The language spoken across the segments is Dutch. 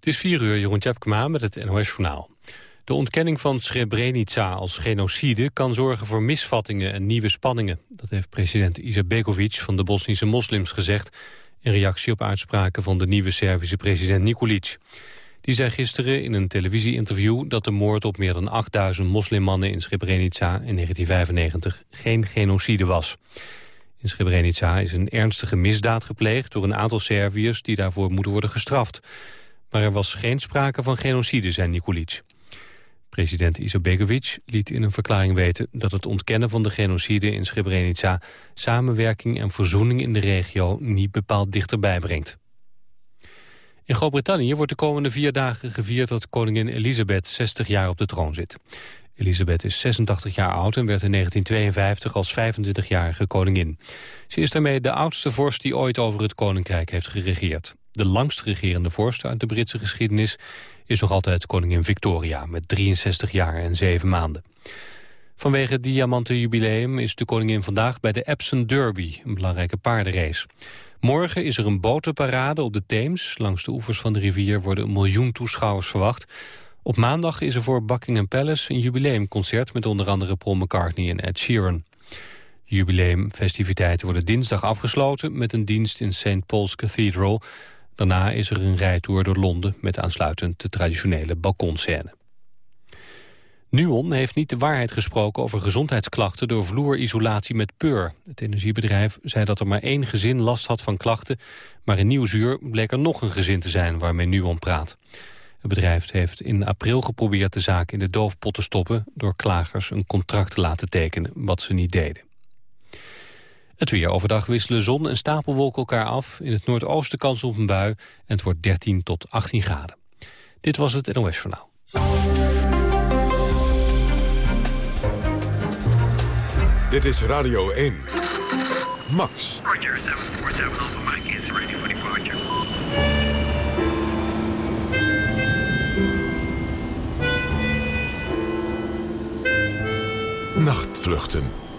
Het is 4 uur, Jeroen Tjepkema met het NOS Journaal. De ontkenning van Srebrenica als genocide kan zorgen voor misvattingen en nieuwe spanningen. Dat heeft president Izetbegovic van de Bosnische moslims gezegd... in reactie op uitspraken van de nieuwe Servische president Nikolic. Die zei gisteren in een televisieinterview dat de moord op meer dan 8000 moslimmannen in Srebrenica in 1995 geen genocide was. In Srebrenica is een ernstige misdaad gepleegd door een aantal Serviërs die daarvoor moeten worden gestraft. Maar er was geen sprake van genocide, zei Nikolic. President Isobegovic liet in een verklaring weten dat het ontkennen van de genocide in Srebrenica samenwerking en verzoening in de regio niet bepaald dichterbij brengt. In Groot-Brittannië wordt de komende vier dagen gevierd dat koningin Elisabeth 60 jaar op de troon zit. Elisabeth is 86 jaar oud en werd in 1952 als 25-jarige koningin. Ze is daarmee de oudste vorst die ooit over het koninkrijk heeft geregeerd. De langst regerende vorst uit de Britse geschiedenis is nog altijd koningin Victoria... met 63 jaar en 7 maanden. Vanwege het diamantenjubileum is de koningin vandaag bij de Epsom Derby... een belangrijke paardenrace. Morgen is er een botenparade op de Theems. Langs de oevers van de rivier worden een miljoen toeschouwers verwacht. Op maandag is er voor Buckingham Palace een jubileumconcert... met onder andere Paul McCartney en Ed Sheeran. Jubileumfestiviteiten worden dinsdag afgesloten... met een dienst in St. Paul's Cathedral. Daarna is er een rijtour door Londen... met aansluitend de traditionele balkonscène. Nuon heeft niet de waarheid gesproken over gezondheidsklachten door vloerisolatie met peur. Het energiebedrijf zei dat er maar één gezin last had van klachten, maar in Nieuwzuur bleek er nog een gezin te zijn waarmee Nuon praat. Het bedrijf heeft in april geprobeerd de zaak in de doofpot te stoppen... door klagers een contract te laten tekenen, wat ze niet deden. Het weer overdag wisselen zon en stapelwolken elkaar af. In het noordoosten kans op een bui en het wordt 13 tot 18 graden. Dit was het NOS Journaal. Dit is Radio 1. Max. Roger, 747 Alpha Mike is ready for departure. Nachtvluchten.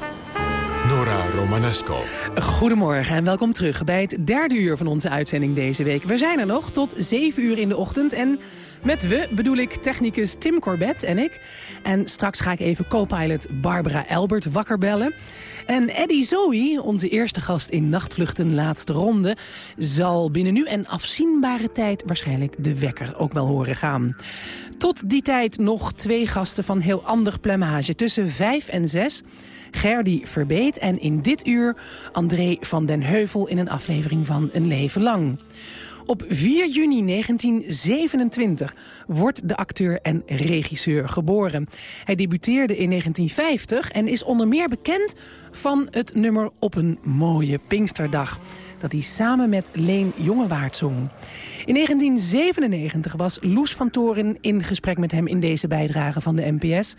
Nora Romanesco. Goedemorgen en welkom terug bij het derde uur van onze uitzending deze week. We zijn er nog tot 7 uur in de ochtend en met we bedoel ik technicus Tim Corbett en ik. En straks ga ik even co-pilot Barbara Elbert wakker bellen. En Eddie Zoe, onze eerste gast in Nachtvluchten laatste ronde... zal binnen nu en afzienbare tijd waarschijnlijk de wekker ook wel horen gaan. Tot die tijd nog twee gasten van heel ander plumage. Tussen vijf en zes Gerdy Verbeet en in dit uur André van den Heuvel... in een aflevering van Een Leven Lang. Op 4 juni 1927 wordt de acteur en regisseur geboren. Hij debuteerde in 1950 en is onder meer bekend van het nummer Op een mooie Pinksterdag dat hij samen met Leen Jongewaard zong. In 1997 was Loes van Toren in gesprek met hem in deze bijdrage van de NPS...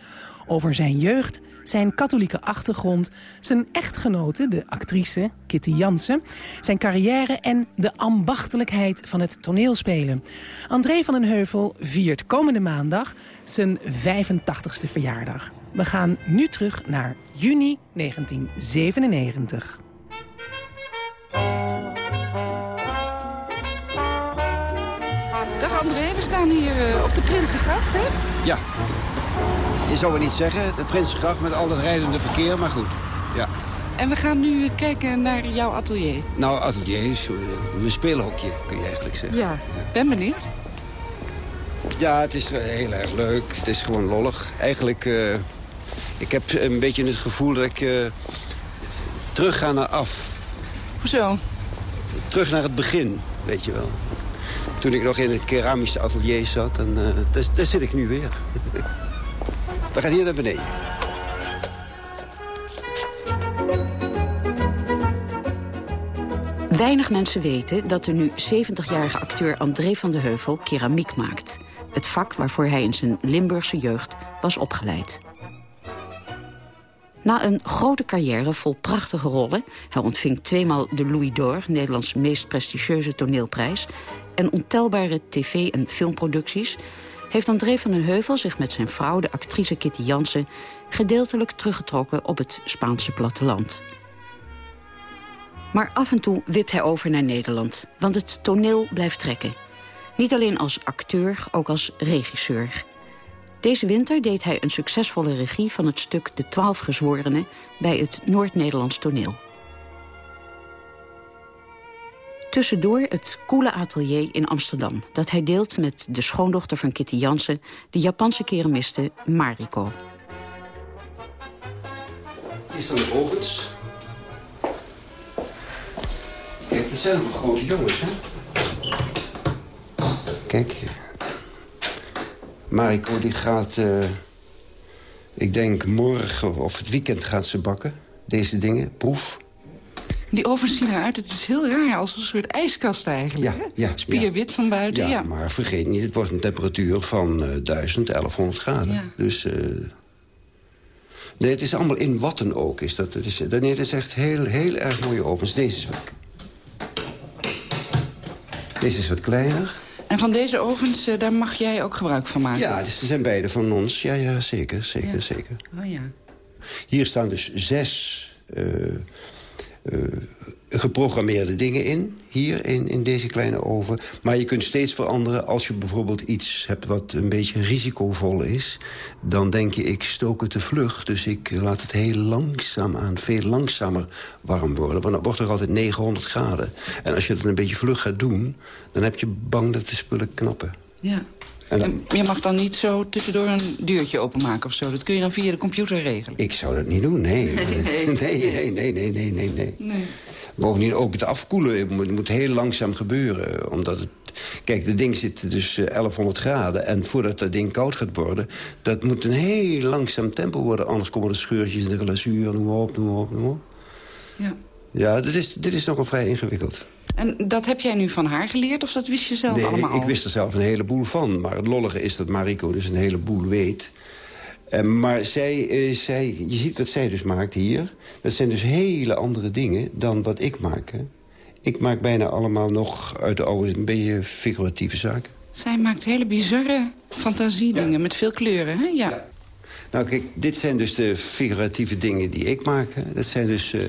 over zijn jeugd, zijn katholieke achtergrond, zijn echtgenote, de actrice Kitty Jansen... zijn carrière en de ambachtelijkheid van het toneelspelen. André van den Heuvel viert komende maandag zijn 85ste verjaardag. We gaan nu terug naar juni 1997. Dag André, we staan hier uh, op de Prinsengracht, hè? Ja. Je zou het niet zeggen, de Prinsengracht met al dat rijdende verkeer, maar goed. Ja. En we gaan nu kijken naar jouw atelier. Nou, atelier is mijn speelhokje, kun je eigenlijk zeggen. Ja, ben benieuwd. Ja, het is heel erg leuk. Het is gewoon lollig. Eigenlijk, uh, ik heb een beetje het gevoel dat ik uh, terug ga naar af. Hoezo? Terug naar het begin, weet je wel. Toen ik nog in het keramische atelier zat. En uh, daar, daar zit ik nu weer. We gaan hier naar beneden. Weinig mensen weten dat de nu 70-jarige acteur André van de Heuvel keramiek maakt. Het vak waarvoor hij in zijn Limburgse jeugd was opgeleid. Na een grote carrière vol prachtige rollen... hij ontving tweemaal de Louis d'Or, Nederlands meest prestigieuze toneelprijs... en ontelbare tv- en filmproducties... heeft André van den Heuvel zich met zijn vrouw, de actrice Kitty Jansen... gedeeltelijk teruggetrokken op het Spaanse platteland. Maar af en toe wipt hij over naar Nederland, want het toneel blijft trekken. Niet alleen als acteur, ook als regisseur. Deze winter deed hij een succesvolle regie van het stuk De Twaalf Gezworenen... bij het Noord-Nederlands toneel. Tussendoor het coole atelier in Amsterdam... dat hij deelt met de schoondochter van Kitty Jansen... de Japanse keramiste Mariko. Hier staan de ovens. Kijk, dat zijn nog grote jongens, hè? Kijk. Mariko die gaat... eh, ik denk morgen of het weekend gaat ze bakken. Deze dingen, proef. Die ovens zien eruit, het is heel raar, als een soort ijskast eigenlijk. Ja, ja, Spierwit van buiten, Ja, ja. maar vergeet niet, het wordt een temperatuur van eh 1000, 1100 graden. Dus... eh, Nee, het is allemaal in watten ook. Is dat, het is, nee, het is echt heel, heel erg mooie ovens. Deze is wat, deze is wat kleiner. En van deze ovens, eh, daar mag jij ook gebruik van maken? Ja, dus ze zijn beide van ons. Ja, ja, zeker, zeker, zeker. Oh ja. Hier staan dus zes eh, eh, geprogrammeerde dingen in. Hier in, in deze kleine oven. Maar je kunt steeds veranderen. Als je bijvoorbeeld iets hebt wat een beetje risicovol is... dan denk je, ik stook het te vlug. Dus ik laat het heel langzaam aan, veel langzamer warm worden. Want dan wordt er altijd 900 graden. En als je het een beetje vlug gaat doen... dan heb je bang dat de spullen knappen. ja. Dan- je mag dan niet zo tussendoor een deurtje openmaken of zo. Dat kun je dan via de computer regelen. Ik zou dat niet doen, nee. Nee, nee. nee, nee, nee, nee, nee. Bovendien ook het afkoelen moet, moet heel langzaam gebeuren. Omdat het, kijk, het ding zit dus eh, 1100 graden. En voordat dat ding koud gaat worden... dat moet een heel langzaam tempo worden. Anders komen er scheurtjes in de glazuur. Noem maar op, noem maar op, noem maar op. Ja. Ja, dit is, dit is nogal vrij ingewikkeld. En dat heb jij nu van haar geleerd of dat wist je zelf Nee, allemaal al? ik wist er zelf een heleboel van. Maar het lollige is dat Mariko dus een heleboel weet. Eh, maar zij, eh, zij, je ziet wat zij dus maakt hier. Dat zijn dus hele andere dingen dan wat ik maak. Hè. Ik maak bijna allemaal nog uit de oude, een beetje figuratieve zaken. Zij maakt hele bizarre fantasiedingen met veel kleuren, hè? Ja. Nou kijk, dit zijn dus de figuratieve dingen die ik maak. Dat zijn dus... eh,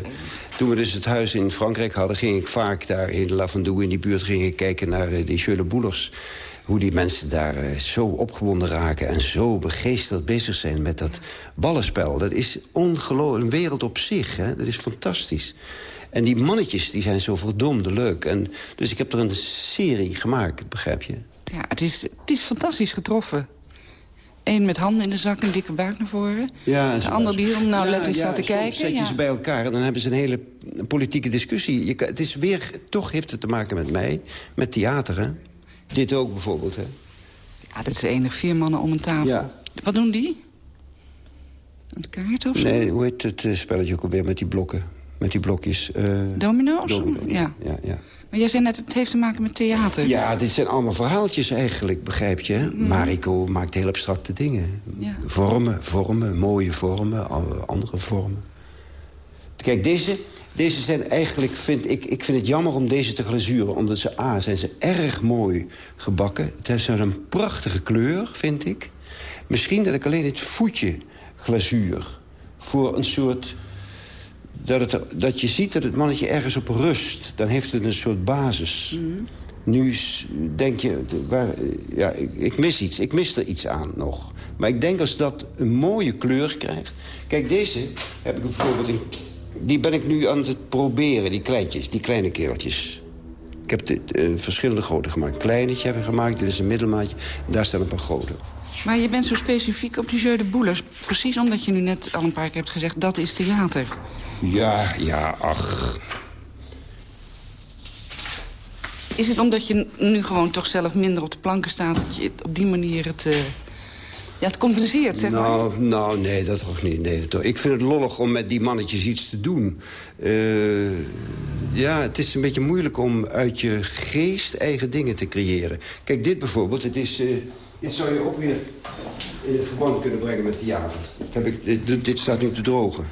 toen we dus het huis in Frankrijk hadden... ging ik vaak daar in La in die buurt ging ik kijken naar eh, die de Boelers. Hoe die mensen daar eh, zo opgewonden raken... en zo begeesterd bezig zijn met dat ballenspel. Dat is ongelooflijk, een wereld op zich. Hè? Dat is fantastisch. En die mannetjes die zijn zo verdomde leuk. En, dus ik heb er een serie gemaakt, begrijp je? Ja, het is, het is fantastisch getroffen. Eén met handen in de zak en dikke buik naar voren. Ja, de ander die om nou Ja, lettend ja, staat te kijken. zet je ja. ze bij elkaar en dan hebben ze een hele politieke discussie. Je, het is weer, toch heeft het te maken met mij, met theater, hè? Dit ook bijvoorbeeld, hè? ja, dat is enig. Vier mannen om een tafel. Wat doen die? Een kaart of zo? Nee, hoe heet het eh, spelletje ook alweer met die blokken? Met die blokjes. eh, Domino's? domino. Ja. ja, ja. Maar jij zei net, het heeft te maken met theater. Ja, dit zijn allemaal verhaaltjes eigenlijk, begrijp je? hè? Mariko maakt heel abstracte dingen. Ja. Vormen, vormen, mooie vormen, andere vormen. Kijk, deze, deze zijn eigenlijk, vind ik, ik vind het jammer om deze te glazuren. Omdat ze, A, zijn ze erg mooi gebakken. Het heeft een prachtige kleur, vind ik. Misschien dat ik alleen het voetje glazuur voor een soort... Dat, het, dat je ziet dat het mannetje ergens op rust. Dan heeft het een soort basis. Nu s- denk je, waar, ja, ik, ik mis iets. Ik mis er iets aan nog. Maar ik denk als dat een mooie kleur krijgt... Kijk, deze heb ik bijvoorbeeld... In, die ben ik nu aan het proberen, die kleintjes, die kleine kereltjes. Ik heb de, eh, verschillende grootte gemaakt. Een kleinetje heb ik gemaakt, dit is een middelmaatje. Daar staan een paar grote. Maar je bent zo specifiek op die jeu de boelers. Precies omdat je nu net al een paar keer hebt gezegd... dat is theater. Ja, ja, ach. Is het omdat je nu gewoon toch zelf minder op de planken staat... dat je op die manier het, eh, ja, het compenseert, zeg maar? Nou, nou, nee, dat toch niet. Nee, dat toch. Ik vind het lollig om met die mannetjes iets te doen. Eh, ja, het is een beetje moeilijk om uit je geest eigen dingen te creëren. Kijk, dit bijvoorbeeld, het is, eh, dit zou je ook weer in het verband kunnen brengen met. Dat heb ik, dit, dit staat nu te drogen.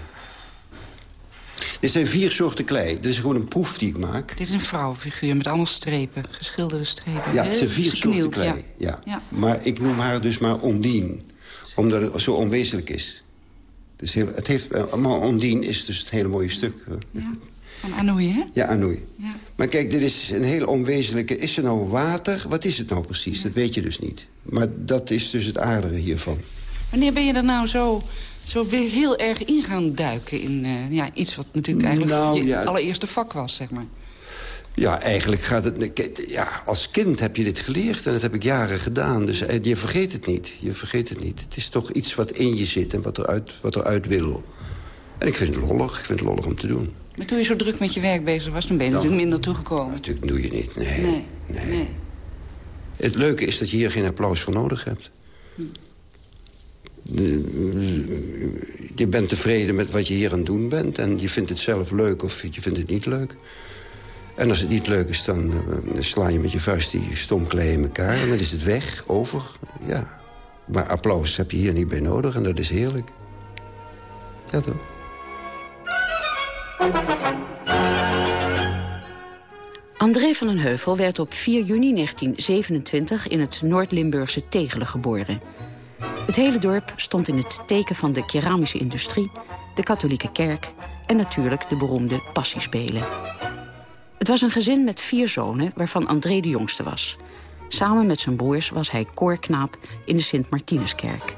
Dit zijn vier soorten klei. Dit is gewoon een proef die ik maak. Dit is een vrouwenfiguur met allemaal strepen, geschilderde strepen. Ja, het zijn vier soorten klei. ja. Ja. Ja. Maar ik noem haar dus maar Ondien. Omdat het zo onwezenlijk is. Het, is heel, het heeft, eh, maar Ondien is dus het hele mooie stuk. Ja. Van Anoui, hè? Ja, Anoui. Ja. Maar kijk, dit is een heel onwezenlijke... Is er nou water? Wat is het nou precies? Dat weet je dus niet. Maar dat is dus het aardige hiervan. Wanneer ben je er nou zo, zo weer heel erg in gaan duiken... in eh, ja, iets wat natuurlijk eigenlijk Nou, je ja. allereerste vak was, zeg maar? Ja, eigenlijk gaat het... Ja, als kind heb je dit geleerd en dat heb ik jaren gedaan. Dus eh, je vergeet het niet. Je vergeet het niet. Het is toch iets wat in je zit en wat eruit, wat eruit wil. En ik vind het lollig. Ik vind het lollig om te doen. Maar toen je zo druk met je werk bezig was... toen ben je natuurlijk minder toegekomen. Natuurlijk doe je niet. Nee. Nee, nee. nee. Het leuke is dat je hier geen applaus voor nodig hebt. De- Je bent tevreden met wat je hier aan het doen bent... en je vindt het zelf leuk of je vindt het niet leuk. En als het niet leuk is, dan, eh, dan sla je met je vuist die stomklei in elkaar... en dan is het weg, over, ja. Maar applaus heb je hier niet bij nodig en dat is heerlijk. Ja, toch? André van den Heuvel werd op 4 juni 1927 in het Noord-Limburgse Tegelen geboren. Het hele dorp stond in het teken van de keramische industrie, de katholieke kerk en natuurlijk de beroemde passiespelen. Het was een gezin met vier zonen, waarvan André de jongste was. Samen met zijn broers was hij koorknaap in de Sint-Martinuskerk.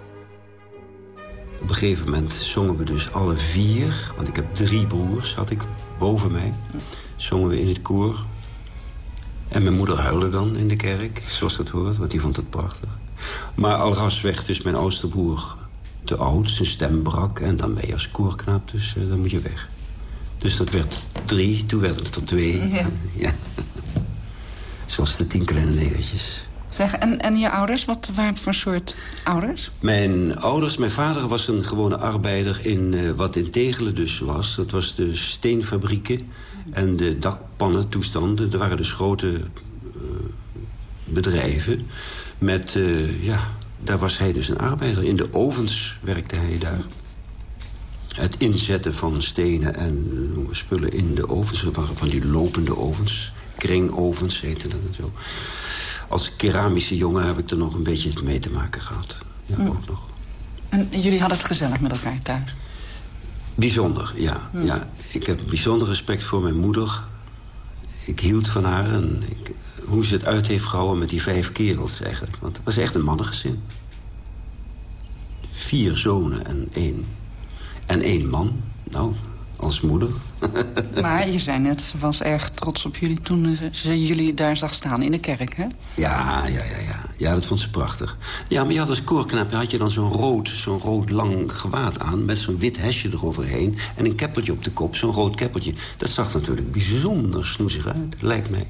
Op een gegeven moment zongen we dus alle vier... want ik heb drie broers, had ik boven mij. Zongen we in het koor. En mijn moeder huilde dan in de kerk, zoals dat hoort, want die vond het prachtig. Maar al ras werd dus mijn oudste broer te oud, zijn stem brak... en dan ben je als koorknaap, dus eh, dan moet je weg. Dus dat werd drie, toen werd het er twee. Ja. ja. Zoals de tien kleine negertjes. Zeg, en, en je ouders, wat waren het voor soort ouders? Mijn ouders, mijn vader was een gewone arbeider in eh, wat in Tegelen dus was. Dat was de steenfabrieken en de dakpannentoestanden. Er waren dus grote eh, bedrijven. Met, eh, ja, daar was hij dus een arbeider. In de ovens werkte hij daar. Het inzetten van stenen en spullen in de ovens. Van die lopende ovens. Kringovens heette dat en zo. Als keramische jongen heb ik er nog een beetje mee te maken gehad. Ja, ook nog. En jullie hadden het gezellig met elkaar thuis? Bijzonder, ja. ja. Ik heb bijzonder respect voor mijn moeder. Ik hield van haar en ik, hoe ze het uit heeft gehouden met die vijf kerels eigenlijk. Want het was echt een mannengezin. Vier zonen en één, en één man. Nou, als moeder. Maar je zei net, ze was erg trots op jullie toen ze, jullie daar zag staan in de kerk, hè? Ja, ja, ja, ja. Ja, dat vond ze prachtig. Ja, maar je had als koorknaap had je dan zo'n rood, zo'n rood lang gewaad aan... met zo'n wit hesje eroverheen en een keppeltje op de kop, zo'n rood keppeltje. Dat zag natuurlijk bijzonder snoezig uit, lijkt mij.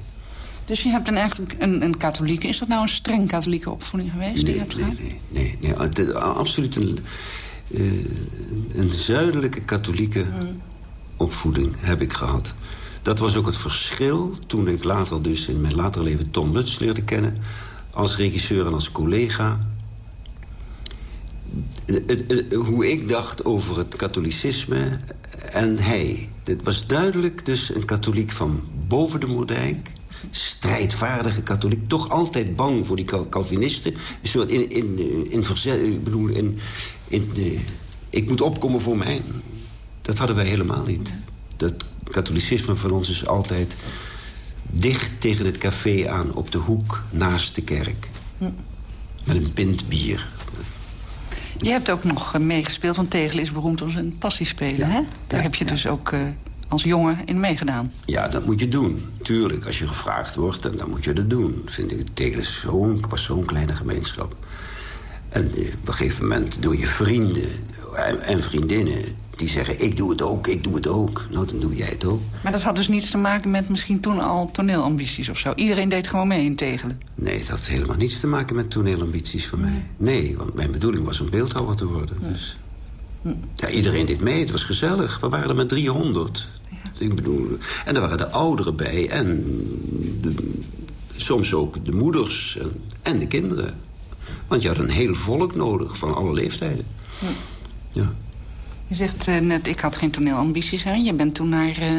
Dus je hebt een, eigenlijk een, een katholieke... Is dat nou een streng katholieke opvoeding geweest die je hebt nee, gehad? nee, nee, nee. Het is absoluut een, eh, een zuidelijke katholieke opvoeding heb ik gehad. Dat was ook het verschil toen ik later dus in mijn later leven Tom Lutz leerde kennen... als regisseur en als collega. Hoe ik dacht over het katholicisme en hij. Het was duidelijk dus een katholiek van boven de Moerdijk strijdvaardige katholiek. Toch altijd bang voor die Cal- Calvinisten. Een soort in, in, eh, in verzet... Ik bedoel, in, in, eh, ik moet opkomen voor mij. Dat hadden wij helemaal niet. Dat katholicisme van ons is altijd dicht tegen het café aan... op de hoek naast de kerk. Met een pint bier. Je hebt ook nog eh, meegespeeld, want Tegel is beroemd om zijn passiespelen, hè? Daar Ja, heb je ja. dus ook eh, als jongen in meegedaan. Ja, dat moet je doen. Tuurlijk, als je gevraagd wordt, dan, dan moet je dat doen. Vind ik, Tegel is zo'n, was zo'n kleine gemeenschap. En eh, op een gegeven moment door je vrienden en, en vriendinnen... die zeggen, ik doe het ook, ik doe het ook. Nou, dan doe jij het ook. Maar dat had dus niets te maken met misschien toen al toneelambities of zo. Iedereen deed gewoon mee in Tegelen. Nee, het had helemaal niets te maken met toneelambities van mij. Nee, want mijn bedoeling was om beeldhouwer te worden. Dus. Ja, iedereen deed mee, het was gezellig. We waren er met 300. Ik bedoel, en er waren de ouderen bij en de- soms ook de moeders en, en de kinderen. Want je had een heel volk nodig van alle leeftijden. Ja. Je zegt eh, net, ik had geen toneelambities. Hè? Je bent toen naar eh,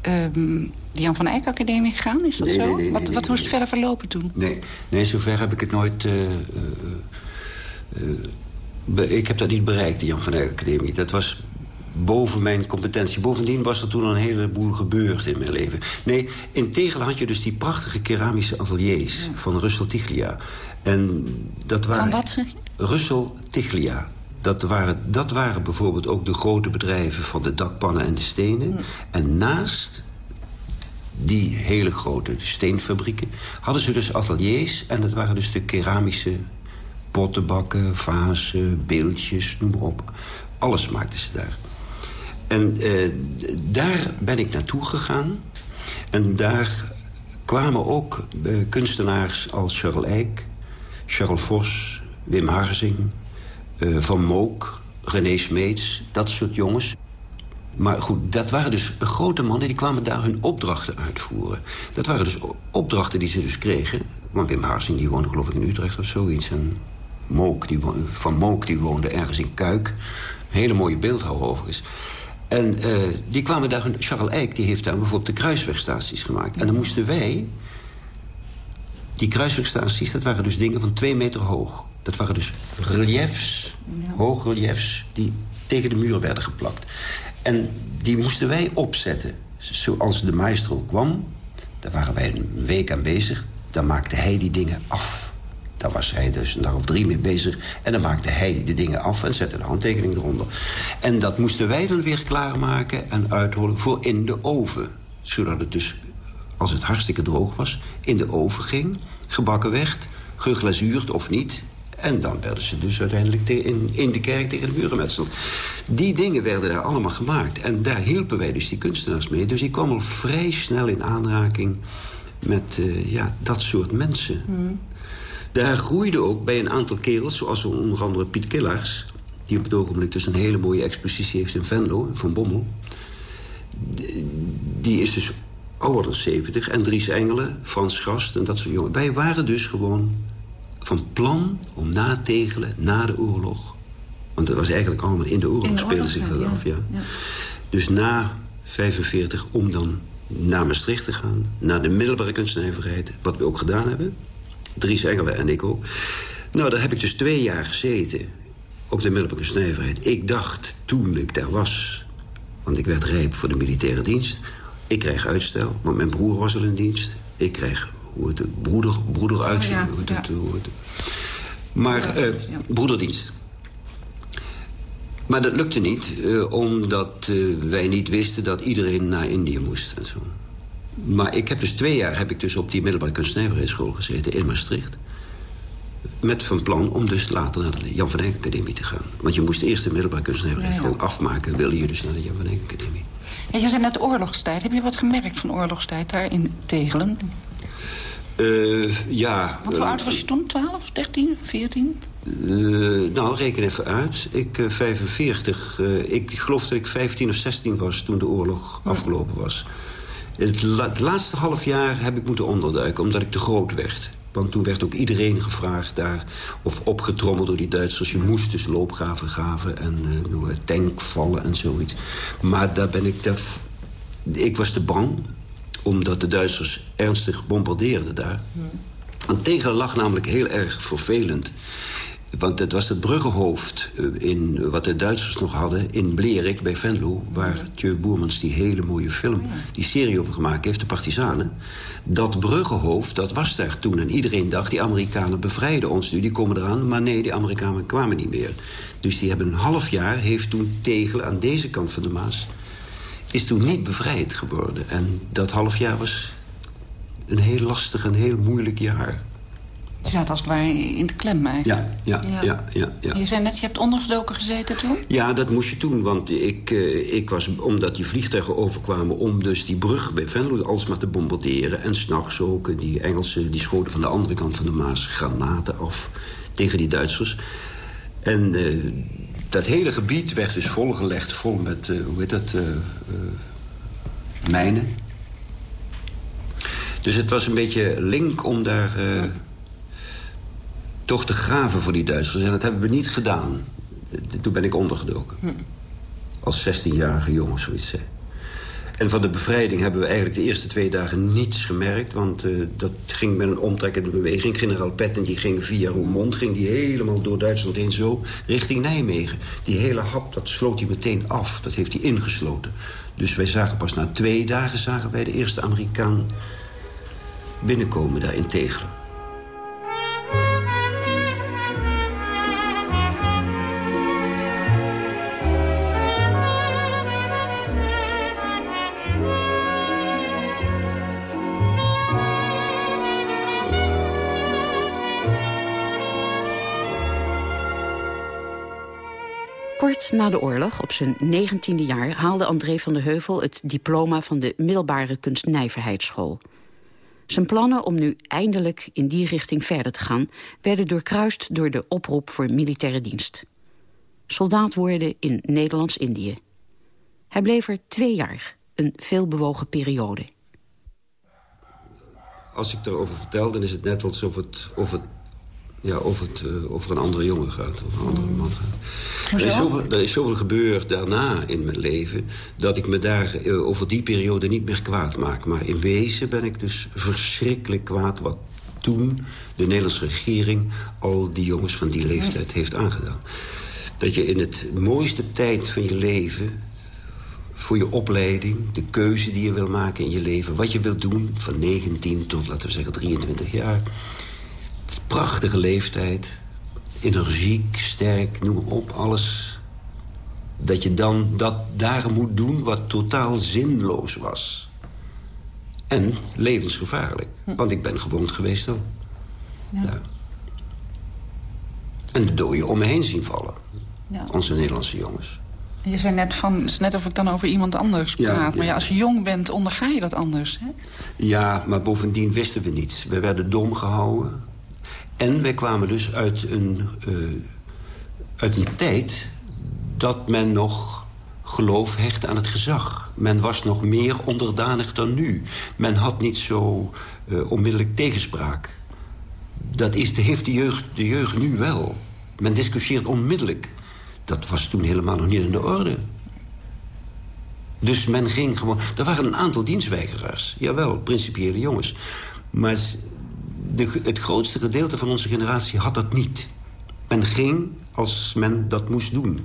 ehm, de Jan van Eyck Academie gegaan, is dat Nee, zo? nee, nee, wat wat hoe is het verder verlopen toen? Nee, nee, zover heb ik het nooit... eh, ik heb dat niet bereikt, de Jan van Eyck Academie. Dat was boven mijn competentie. Bovendien was er toen een heleboel gebeurd in mijn leven. Nee, in Tegel had je dus die prachtige keramische ateliers van Russell Tiglia. En dat waren... Van wat? Russell Tiglia. Dat waren, dat waren bijvoorbeeld ook de grote bedrijven van de dakpannen en de stenen. En naast die hele grote steenfabrieken... hadden ze dus ateliers en dat waren dus de keramische pottenbakken, vazen, beeldjes, noem maar op. Alles maakten ze daar. En eh, daar ben ik naartoe gegaan. En daar kwamen ook eh, kunstenaars als Charles Eyck, Charles Vos, Wim Harzing... eh, Van Mook, René Smeets, dat soort jongens. Maar goed, dat waren dus grote mannen... die kwamen daar hun opdrachten uitvoeren. Dat waren dus opdrachten die ze dus kregen. Want Wim Harzing die woonde geloof ik in Utrecht of zoiets. En Mook, die wo- Van Mook die woonde ergens in Kuik. Hele mooie beeldhouwer overigens. En eh, die kwamen daar... hun- Charles Eyck die heeft daar bijvoorbeeld de kruiswegstaties gemaakt. En dan moesten wij... Die kruiswegstaties, dat waren dus dingen van twee meter hoog. Dat waren dus reliefs, hoogreliefs... die tegen de muur werden geplakt. En die moesten wij opzetten. Zoals de maestro kwam, daar waren wij een week aan bezig... dan maakte hij die dingen af. Daar was hij dus een dag of drie mee bezig. En dan maakte hij de dingen af en zette de handtekening eronder. En dat moesten wij dan weer klaarmaken en uitrollen voor in de oven. Zodat het dus, als het hartstikke droog was, in de oven ging. Gebakken werd, geglazuurd of niet. En dan werden ze dus uiteindelijk te- in, in de kerk tegen de muur gemetseld. Die dingen werden daar allemaal gemaakt. En daar hielpen wij dus die kunstenaars mee. Dus ik kwam al vrij snel in aanraking met eh, ja, dat soort mensen. Daar groeide ook bij een aantal kerels, zoals onder andere Piet Killers... die op het ogenblik dus een hele mooie expositie heeft in Venlo, Van Bommel. Die is dus ouder dan 70. En Dries Engelen, Frans Gast en dat soort jongen. Wij waren dus gewoon van plan om na Tegelen, na de oorlog... want dat was eigenlijk allemaal in de oorlog, speelde zich ja, dat ja. af, ja. Ja. Dus na 45 om dan naar Maastricht te gaan... naar de middelbare kunstnijverheid, wat we ook gedaan hebben. Dries Engelen en ik ook. Nou, daar heb ik dus twee jaar gezeten op de middelbare kunstnijverheid. Ik dacht toen ik daar was, want ik werd rijp voor de militaire dienst... ik krijg uitstel, want mijn broer was al in dienst. Ik krijg hoe het, broeder, broederuitstel. Oh ja, hoe heet het, ja. hoe heet het. Maar, eh, broederdienst. Maar dat lukte niet, eh, omdat eh, wij niet wisten dat iedereen naar Indië moest en zo. Maar ik heb dus twee jaar heb ik dus op die middelbare kunstnijverheidsschool gezeten in Maastricht. Met van plan om dus later naar de Jan van Eyck Academie te gaan. Want je moest eerst de middelbare kunstnijverheidsschool Ja, ja. afmaken... wilde je dus naar de Jan van Eyck Academie. Ja, je zei net oorlogstijd. Heb je wat gemerkt van oorlogstijd daar in Tegelen? Eh, ja... Want hoe eh, oud was je toen? 12, 13, 14? Eh, nou, reken even uit. Ik, eh, 45, eh, ik geloof dat ik 15 of 16 was toen de oorlog afgelopen was. Het, la- het laatste half jaar heb ik moeten onderduiken, omdat ik te groot werd. Want toen werd ook iedereen gevraagd daar, of opgetrommeld door die Duitsers. Je moest dus loopgraven graven en tankvallen en zoiets. Maar daar ben ik... Daar, ik was te bang, omdat de Duitsers ernstig bombardeerden daar. Want Tegelen lag namelijk heel erg vervelend. Want het was het bruggenhoofd eh, in wat de Duitsers nog hadden... in Blerik bij Venlo, waar Tjeu Boermans die hele mooie film... die serie over gemaakt heeft, de Partizanen. Dat bruggenhoofd, dat was daar toen. En iedereen dacht, die Amerikanen bevrijden ons nu, die komen eraan. Maar nee, die Amerikanen kwamen niet meer. Dus die hebben een half jaar, heeft toen Tegelen aan deze kant van de Maas... is toen niet bevrijd geworden. En dat half jaar was een heel lastig en heel moeilijk jaar. Ja, dat was waar in de klem eigenlijk. Ja, ja, ja, ja. ja, Je zei net, je hebt ondergedoken gezeten toen? Ja, dat moest je doen, want ik, eh, ik was, omdat die vliegtuigen overkwamen... om dus die brug bij Venlo alsmaar te bombarderen... en s'nachts ook, eh, die Engelsen die schoten van de andere kant van de Maas... granaten af tegen die Duitsers. En eh, dat hele gebied werd dus volgelegd, vol met, eh, hoe heet dat, eh, eh, mijnen. Dus het was een beetje link om daar... toch te graven voor die Duitsers. En dat hebben we niet gedaan. Toen ben ik ondergedoken. Als 16-jarige jongen, zoiets. hè. En van de bevrijding hebben we eigenlijk de eerste twee dagen niets gemerkt. Want uh, dat ging met een omtrekkende beweging. Generaal Petten die ging via Roermond, ging die helemaal door Duitsland heen zo richting Nijmegen. Die hele hap, dat sloot hij meteen af. Dat heeft hij ingesloten. Dus wij zagen pas na twee dagen zagen wij de eerste Amerikaan binnenkomen daar in Tegelen. Kort na de oorlog, op zijn negentiende jaar... haalde André van de Heuvel het diploma van de middelbare kunstnijverheidsschool. Zijn plannen om nu eindelijk in die richting verder te gaan... werden doorkruist door de oproep voor militaire dienst. Soldaat worden in Nederlands-Indië. Hij bleef er twee jaar, een veelbewogen periode. Als ik erover vertel, dan is het net alsof het, of het ja, of het uh, over een andere jongen gaat, of een andere man gaat. Er is, zoveel, er is zoveel gebeurd daarna in mijn leven... dat ik me daar uh, over die periode niet meer kwaad maak. Maar in wezen ben ik dus verschrikkelijk kwaad... wat toen de Nederlandse regering al die jongens van die leeftijd heeft aangedaan. Dat je in het mooiste tijd van je leven voor je opleiding, de keuze die je wil maken in je leven... wat je wilt doen, van 19 tot, laten we zeggen, 23 jaar prachtige leeftijd. Energiek, sterk, noem maar op, alles. Dat je dan dat daar moet doen wat totaal zinloos was. En levensgevaarlijk. Hm. Want ik ben gewond geweest dan. Ja. En de dooien om me heen zien vallen. Ja. Onze Nederlandse jongens. Je zei net van, het is net of ik dan over iemand anders praat. maar ja, als je jong bent, onderga je dat anders, hè? Ja, maar bovendien wisten we niets. We werden dom gehouden. En wij kwamen dus uit een, uh, uit een tijd dat men nog geloof hechtte aan het gezag. Men was nog meer onderdanig dan nu. Men had niet zo uh, onmiddellijk tegenspraak. Dat is, heeft de jeugd, de jeugd nu wel. Men discussieert onmiddellijk. Dat was toen helemaal nog niet in de orde. Dus men ging gewoon... Er waren een aantal dienstweigeraars. Jawel, principiële jongens. Maar de, het grootste gedeelte van onze generatie had dat niet. Men ging als men dat moest doen.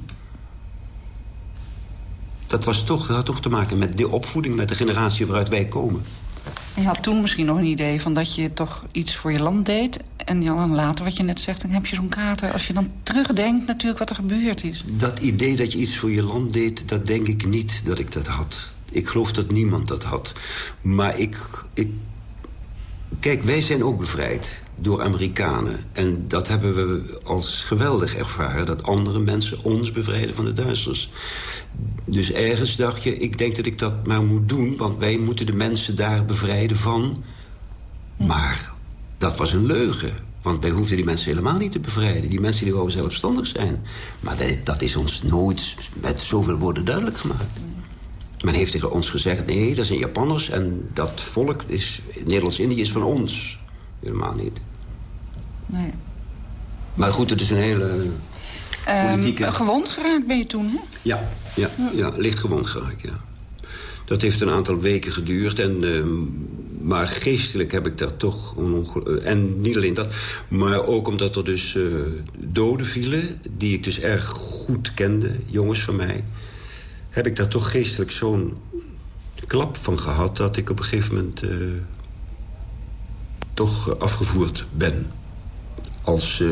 Dat, was toch, dat had toch te maken met de opvoeding, met de generatie waaruit wij komen. Je had toen misschien nog een idee van dat je toch iets voor je land deed. En dan later, wat je net zegt, dan heb je zo'n kater. Als je dan terugdenkt natuurlijk wat er gebeurd is. Dat idee dat je iets voor je land deed, dat denk ik niet dat ik dat had. Ik geloof dat niemand dat had. Maar ik, ik Kijk, wij zijn ook bevrijd door Amerikanen. En dat hebben we als geweldig ervaren... dat andere mensen ons bevrijden van de Duitsers. Dus ergens dacht je, ik denk dat ik dat maar moet doen... want wij moeten de mensen daar bevrijden van. Maar dat was een leugen. Want wij hoefden die mensen helemaal niet te bevrijden. Die mensen die gewoon zelfstandig zijn. Maar dat, dat is ons nooit met zoveel woorden duidelijk gemaakt. Men heeft tegen ons gezegd, nee, dat zijn Japanners... en dat volk, is, Nederlands-Indië, is van ons. Helemaal niet. Nee. Maar goed, het is een hele um, politieke... Gewond geraakt ben je toen, hè? Ja, ja, ja, licht gewond geraakt, ja. Dat heeft een aantal weken geduurd. En, uh, maar geestelijk heb ik daar toch... En niet alleen dat, maar ook omdat er dus uh, doden vielen... die ik dus erg goed kende, jongens van mij heb ik daar toch geestelijk zo'n klap van gehad... dat ik op een gegeven moment uh, toch afgevoerd ben. Als uh,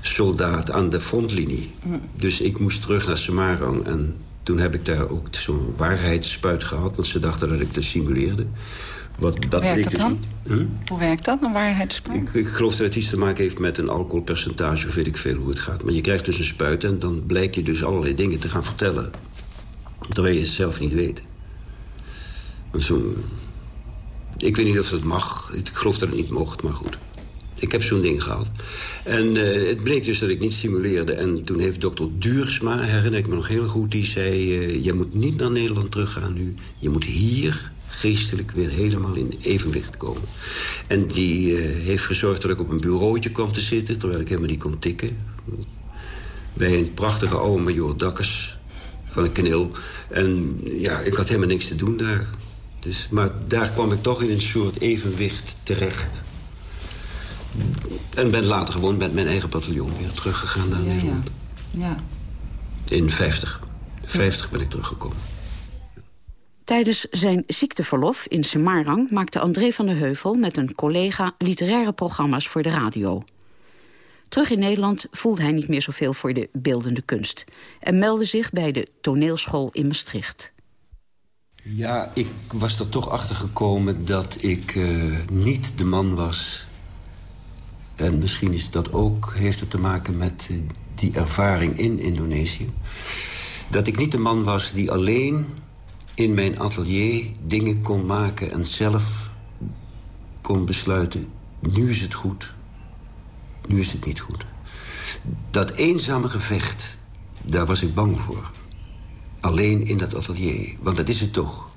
soldaat aan de frontlinie. Mm. Dus ik moest terug naar Semarang. En toen heb ik daar ook zo'n waarheidsspuit gehad... want ze dachten dat ik dat simuleerde. Wat, dat Hoe werkt dat dus dan? Hoe werkt dat, een waarheidsspuit? Ik, ik, geloof dat het iets te maken heeft met een alcoholpercentage... of weet ik veel hoe het gaat. Maar je krijgt dus een spuit en dan blijkt je dus allerlei dingen te gaan vertellen. Terwijl je het zelf niet weet. Zo, ik weet niet of dat mag. Ik geloof dat het niet mocht, maar goed. Ik heb zo'n ding gehad. En uh, het bleek dus dat ik niet simuleerde. En toen heeft dokter Duursma, herinner ik me nog heel goed... die zei, uh, je moet niet naar Nederland teruggaan nu. Je moet hier geestelijk weer helemaal in evenwicht komen. En die uh, heeft gezorgd dat ik op een bureautje kwam te zitten... terwijl ik helemaal niet kon tikken. Bij een prachtige oude major Dakkers van een kaneel. En ja, ik had helemaal niks te doen daar. Dus, maar daar kwam ik toch in een soort evenwicht terecht. En ben later gewoon met mijn eigen bataljon weer teruggegaan naar Ja, ja. Nederland. Ja. In 50. 50 ben ik teruggekomen. Tijdens zijn ziekteverlof in Semarang maakte André van de Heuvel met een collega literaire programma's voor de radio. Terug in Nederland voelde hij niet meer zoveel voor de beeldende kunst en meldde zich bij de toneelschool in Maastricht. Ja, ik was er toch achter gekomen dat ik eh, niet de man was. En misschien is dat ook, heeft het te maken met eh, die ervaring in Indonesië. Dat ik niet de man was die alleen in mijn atelier dingen kon maken... en zelf kon besluiten, nu is het goed, nu is het niet goed. Dat eenzame gevecht, daar was ik bang voor alleen in dat atelier. Want dat is het toch,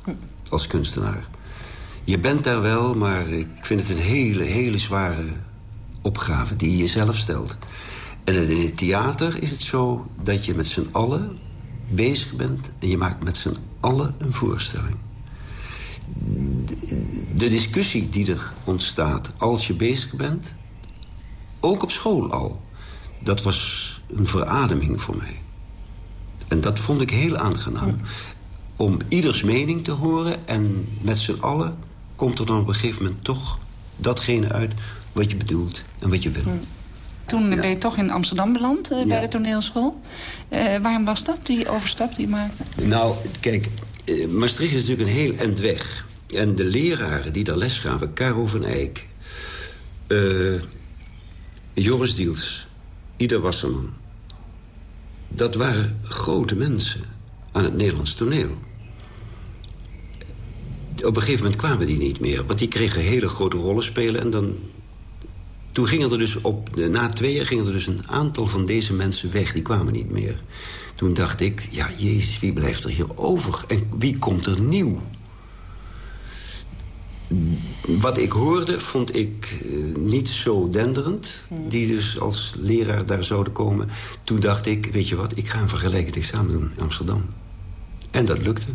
als kunstenaar. Je bent daar wel, maar ik vind het een hele, hele zware opgave... die je jezelf stelt. En in het theater is het zo dat je met z'n allen bezig bent... en je maakt met z'n allen een voorstelling. De discussie die er ontstaat als je bezig bent... ook op school al, dat was een verademing voor mij. En dat vond ik heel aangenaam. Om ieders mening te horen en met z'n allen komt er dan op een gegeven moment toch datgene uit wat je bedoelt en wat je wil. Toen Ja. ben je toch in Amsterdam beland, eh, bij de toneelschool. Eh, waarom was dat, die overstap die je maakte? Nou, kijk, eh, Maastricht is natuurlijk een heel eind weg. En de leraren die daar les gaven, Caro van Eyck... Joris Diels, Ida Wasserman... dat waren grote mensen aan het Nederlands toneel. Op een gegeven moment kwamen die niet meer. Want die kregen hele grote rollen spelen en dan... Toen gingen er dus op, na twee jaar gingen er dus een aantal van deze mensen weg. Die kwamen niet meer. Toen dacht ik, ja, jezus, wie blijft er hier over? En wie komt er nieuw? Wat ik hoorde, vond ik eh, niet zo denderend. Die dus als leraar daar zouden komen. Toen dacht ik, weet je wat, ik ga een vergelijkend examen doen in Amsterdam. En dat lukte.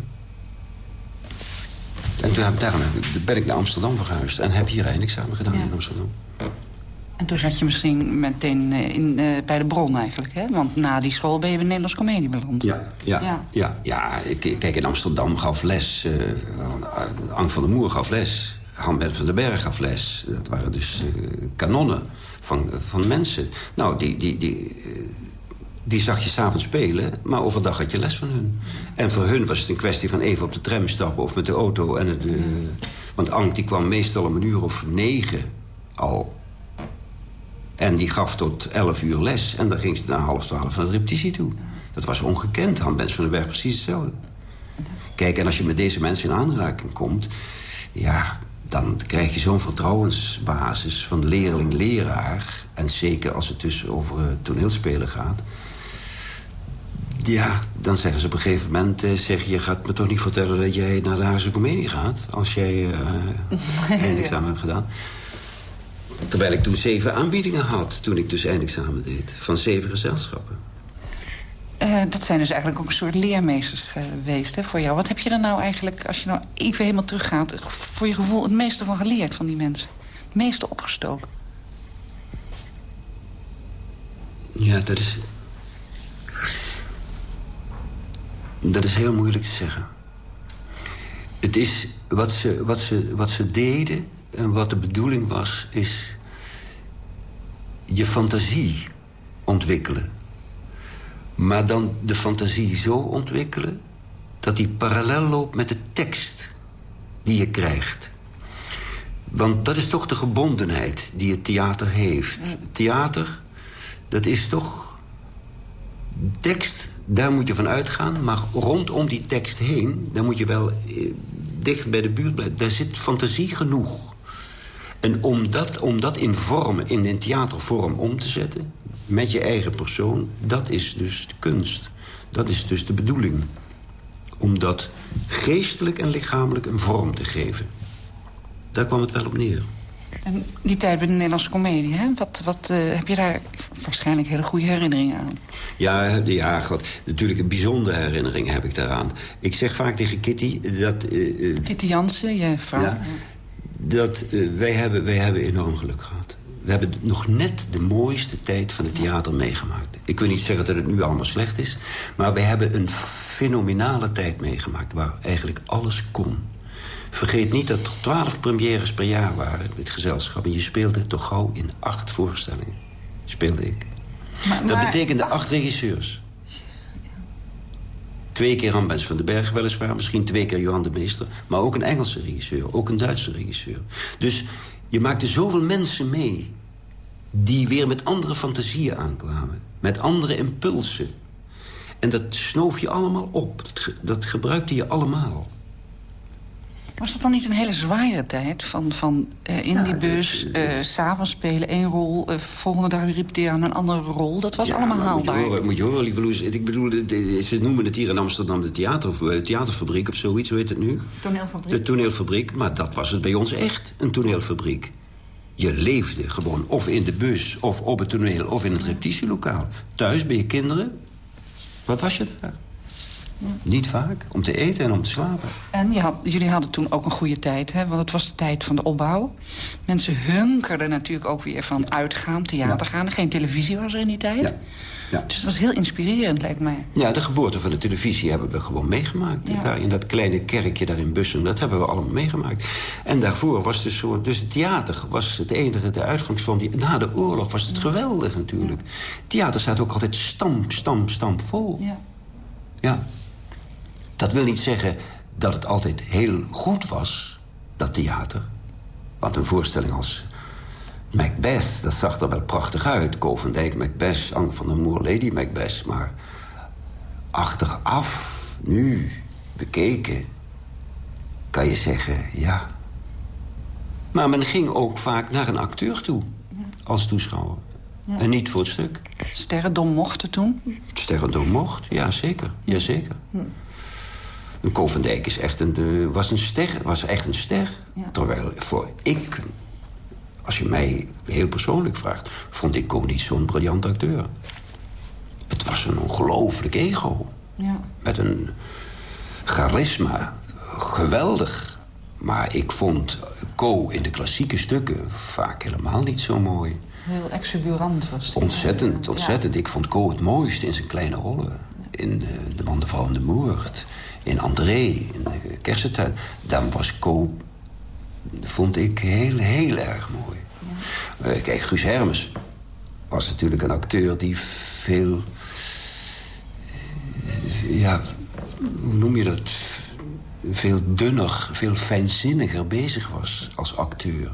En toen heb, daarom ben ik naar Amsterdam verhuisd. En heb hier eindexamen gedaan Ja. in Amsterdam. En toen zat je misschien meteen eh, in, eh, bij de bron eigenlijk, hè? Want na die school ben je bij Nederlands Comedie beland. Ja, ja, Ja. ja. ja, ik, kijk, in Amsterdam gaf les. eh Ank van der Moer gaf les. Hanbert van den Berg gaf les. Dat waren dus kanonnen van, van mensen. Nou, die, die, die, die zag je s'avonds spelen, maar overdag had je les van hun. En voor hun was het een kwestie van even op de tram stappen of met de auto. En het, want Ank die kwam meestal om een uur of negen al. En die gaf tot 11 uur les. En dan ging ze na half twaalf naar de repetitie toe. Dat was ongekend. Han Bens van den Berg precies hetzelfde. Kijk, en als je met deze mensen in aanraking komt... ja, dan krijg je zo'n vertrouwensbasis van leerling-leraar. En zeker als het dus over eh, toneelspelen gaat... Ja, dan zeggen ze op een gegeven moment... eh, zeg, je gaat me toch niet vertellen dat jij naar de Haagse Comedie gaat... als jij eh eindexamen hebt gedaan. Terwijl ik toen zeven aanbiedingen had... toen ik dus eindexamen deed. Van zeven gezelschappen. Eh, dat zijn dus eigenlijk ook een soort leermeesters geweest hè, voor jou. Wat heb je er nou eigenlijk, als je nou even helemaal teruggaat... voor je gevoel het meeste van geleerd van die mensen? Het meeste opgestoken? Ja, dat is... Dat is heel moeilijk te zeggen. Het is wat ze, wat ze, wat ze deden en wat de bedoeling was... is je fantasie ontwikkelen. Maar dan de fantasie zo ontwikkelen... dat die parallel loopt met de tekst die je krijgt. Want dat is toch de gebondenheid die het theater heeft. Theater, dat is toch... Tekst, daar moet je van uitgaan. Maar rondom die tekst heen, daar moet je wel eh, dicht bij de buurt blijven. Daar zit fantasie genoeg. En om dat, om dat in vorm, in een theatervorm om te zetten... met je eigen persoon, dat is dus de kunst. Dat is dus de bedoeling. Om dat geestelijk en lichamelijk een vorm te geven. Daar kwam het wel op neer. En die tijd bij de Nederlandse comedie, hè? Wat, wat eh, heb je daar waarschijnlijk hele goede herinneringen aan? Ja, ja God, natuurlijk een bijzondere herinnering heb ik daaraan. Ik zeg vaak tegen Kitty dat... eh, eh, Kitty Jansen, je vrouw. Ja. Dat eh, wij, hebben, wij hebben enorm geluk gehad. We hebben nog net de mooiste tijd van het theater meegemaakt. Ik wil niet zeggen dat het nu allemaal slecht is... maar wij hebben een fenomenale tijd meegemaakt... waar eigenlijk alles kon. Vergeet niet dat er twaalf premières per jaar waren... met gezelschap. En je speelde toch gauw in acht voorstellingen. Speelde ik. Maar- Dat maar- betekende acht regisseurs. Twee keer Rambens van den Berg weliswaar. Misschien twee keer Johan de Meester. Maar ook een Engelse regisseur. Ook een Duitse regisseur. Dus je maakte zoveel mensen mee... die weer met andere fantasieën aankwamen. Met andere impulsen. En dat snoof je allemaal op. Dat, dat gebruikte je allemaal. Was dat dan niet een hele zware tijd? Van, van eh, in die bus, eh, s s'avonds spelen één rol... eh, volgende dag weer repeteren aan een andere rol. Dat was Ja, allemaal haalbaar. Moet je horen, moet je horen lieve Loes. Ik bedoel, ze noemen het hier in Amsterdam de theater, eh, theaterfabriek of zoiets. Hoe heet het nu? Toneelfabriek. De toneelfabriek, maar dat was het bij ons echt, een toneelfabriek. Je leefde gewoon of in de bus, of op het toneel, of in het repetitielokaal. Thuis bij je kinderen. Wat was je daar? Niet vaak, om te eten en om te slapen. En je had, jullie hadden toen ook een goede tijd, hè? want het was de tijd van de opbouw. Mensen hunkerden natuurlijk ook weer van uitgaan, theater gaan. Geen televisie was er in die tijd. Ja. Ja. Dus het was heel inspirerend, lijkt mij. Ja, de geboorte van de televisie hebben we gewoon meegemaakt. Ja. Daar in dat kleine kerkje daar in Bussum, dat hebben we allemaal meegemaakt. En daarvoor was dus zo... Dus het theater was het enige, de uitgangsvorm. Die, na de oorlog was het geweldig natuurlijk. Theater staat ook altijd stamp, stamp, stamp vol. Ja. Ja. Dat wil niet zeggen dat het altijd heel goed was, dat theater. Want een voorstelling als Macbeth, dat zag er wel prachtig uit. Dijk, Macbeth, Anne van der Moer, Lady Macbeth. Maar achteraf, nu, bekeken, kan je zeggen, ja. Maar men ging ook vaak naar een acteur toe, als toeschouwer. En niet voor het stuk. Sterrendom mochten toen. Sterrendom mocht, ja zeker. Ja, zeker. Een Ko van Dijk is echt een, de- was, een ster, was echt een ster. Terwijl voor ik, als je mij heel persoonlijk vraagt... vond ik Ko niet zo'n briljant acteur. Het was een ongelooflijk ego. Ja. Met een charisma. Geweldig. Maar ik vond Ko in de klassieke stukken vaak helemaal niet zo mooi. Heel exuberant was het. Ontzettend, ontzettend. Ik vond Ko het mooiste in zijn kleine rollen. In eh, De Man, de Vrouw en de Moord. In André, in de Kersentuin. Dan was Ko, vond ik, heel, heel erg mooi. Eh, kijk, Guus Hermes was natuurlijk een acteur die veel... eh, Ja, hoe noem je dat? Veel dunner, veel fijnzinniger bezig was als acteur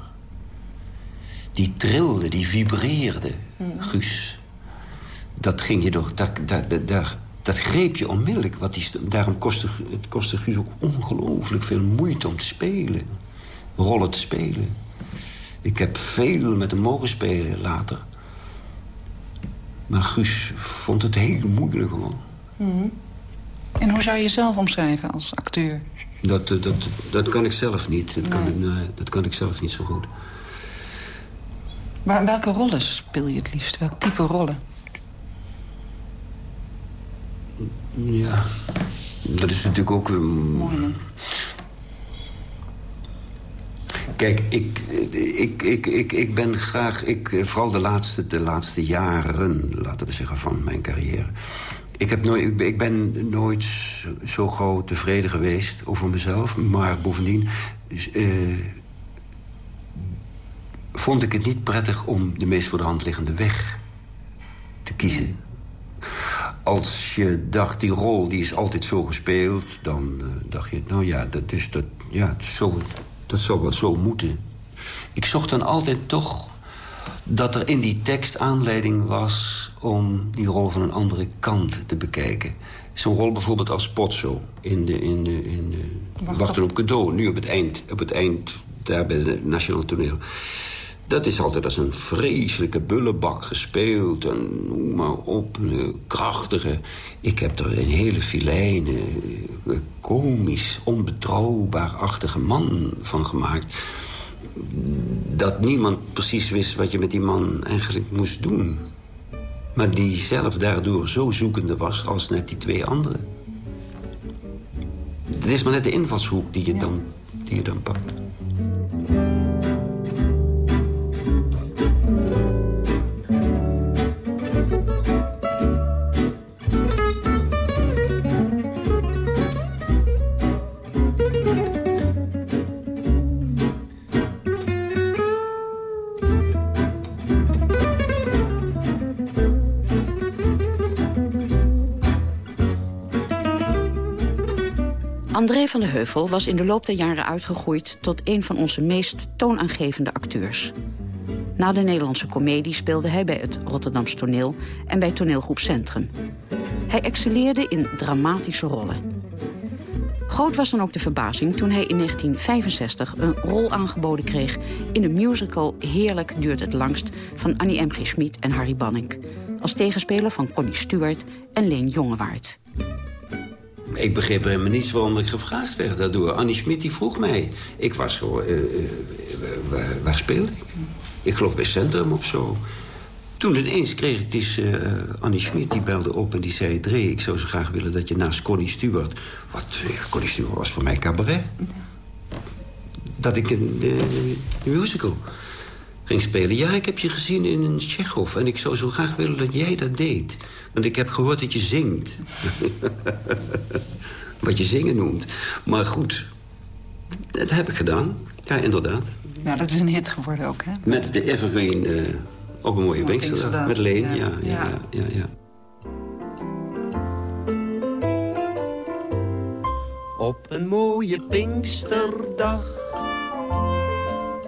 die trilde, die vibreerde, Guus. Dat ging je door, dat, dat, dat, dat, greep je onmiddellijk. Want die, daarom kostte, het kostte Guus ook ongelooflijk veel moeite om te spelen. Rollen te spelen. Ik heb veel met hem mogen spelen later. Maar Guus vond het heel moeilijk hoor. En hoe zou je jezelf omschrijven als acteur? Dat, eh, dat, dat kan ik zelf niet. Dat kan, nee, dat kan ik zelf niet zo goed. Maar welke rollen speel je het liefst? Welk type rollen? Ja, dat is natuurlijk ook... um, Mooi, hè? Kijk, ik, ik, ik, ik, ik ben graag... Ik, eh, vooral de laatste, de laatste jaren, laten we zeggen, van mijn carrière... Ik, heb nooit, ik ben- nooit zo- gauw tevreden geweest over mezelf. Maar bovendien eh, vond ik het niet prettig om de meest voor de hand liggende weg te kiezen. Als je dacht, die rol die is altijd zo gespeeld... dan eh, dacht je, nou ja, dat, is, dat, ja zo, dat zou wel zo moeten. Ik zocht dan altijd toch dat er in die tekst aanleiding was... om die rol van een andere kant te bekijken. Zo'n rol bijvoorbeeld als Potso in de, in de, in de Wachten op cadeau. Nu op het eind, op het eind daar bij het Nationaal Toneel. Dat is altijd als een vreselijke bullebak gespeeld. En noem maar op, een krachtige. Ik heb er een hele filijne, eh, komisch, onbetrouwbaar-achtige man van gemaakt. dat niemand precies wist wat je met die man eigenlijk moest doen. Maar die zelf daardoor zo zoekende was als net die twee anderen. Het is maar net de invalshoek die je, dan, die je dan pakt. André van de Heuvel was in de loop der jaren uitgegroeid... tot een van onze meest toonaangevende acteurs. Na de Nederlandse komedie speelde hij bij het Rotterdams Toneel... en bij toneelgroep Centrum. Hij excelleerde in dramatische rollen. Groot was dan ook de verbazing toen hij in 1965 een rol aangeboden kreeg... in de musical Heerlijk duurt het langst van Annie M. G. Schmid en Harry Banning... als tegenspeler van Connie Stewart en Leen Jongewaard. Ik begreep helemaal niets waarom ik gevraagd werd daardoor. Annie Schmid die vroeg mij. Ik was gewoon... Uh, uh, waar, speelde ik? Ik geloof bij Centrum of zo. Toen ineens kreeg ik dus... Uh, Annie Schmid die belde op en die zei... Dre, ik zou zo graag willen dat je naast Connie Stewart... Wat, Connie Stewart was voor mij cabaret. Dat ik een musical ging spelen. Ja, ik heb je gezien in een Tsjechov. En ik zou zo graag willen dat jij dat deed. Want ik heb gehoord dat je zingt. Wat je zingen noemt. Maar goed, dat heb ik gedaan. Ja, inderdaad. Nou, dat is een hit geworden ook, hè? Met de Evergreen uh, op een mooie Pinkster. Met Leen, ja. Ja, ja, ja, ja, Op een mooie Pinksterdag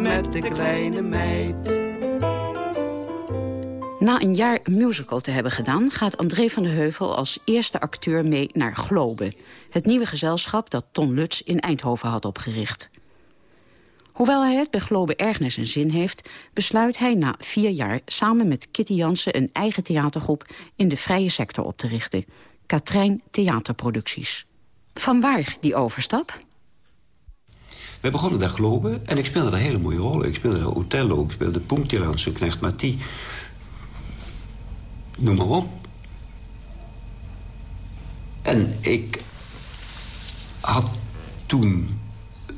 met de kleine meid. Na een jaar musical te hebben gedaan... gaat André van de Heuvel als eerste acteur mee naar Globe. Het nieuwe gezelschap dat Ton Lutz in Eindhoven had opgericht. Hoewel hij het bij Globe erg naar zijn zin heeft... besluit hij na vier jaar samen met Kitty Jansen... een eigen theatergroep in de vrije sector op te richten. Katrijn Theaterproducties. Van waar die overstap? We begonnen daar Globe en ik speelde daar hele mooie rollen. Ik speelde daar Othello, ik speelde Punktje zijn knecht Martie. Noem maar op. En ik had toen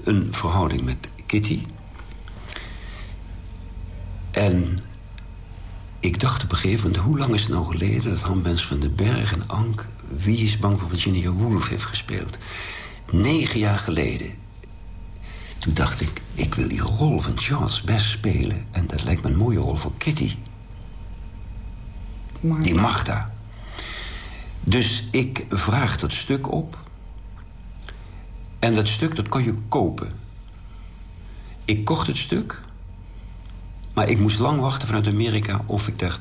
een verhouding met Kitty. En ik dacht op een gegeven moment... hoe lang is het nou geleden dat Hans van den Berg en Ank... Wie is bang voor Virginia Woolf heeft gespeeld? Negen jaar geleden. Toen dacht ik, ik wil die rol van George best spelen. En dat lijkt me een mooie rol voor Kitty. Marta. Die Marta. Dus ik vraag dat stuk op. En dat stuk, dat kon je kopen. Ik kocht het stuk. Maar ik moest lang wachten vanuit Amerika of ik, daar,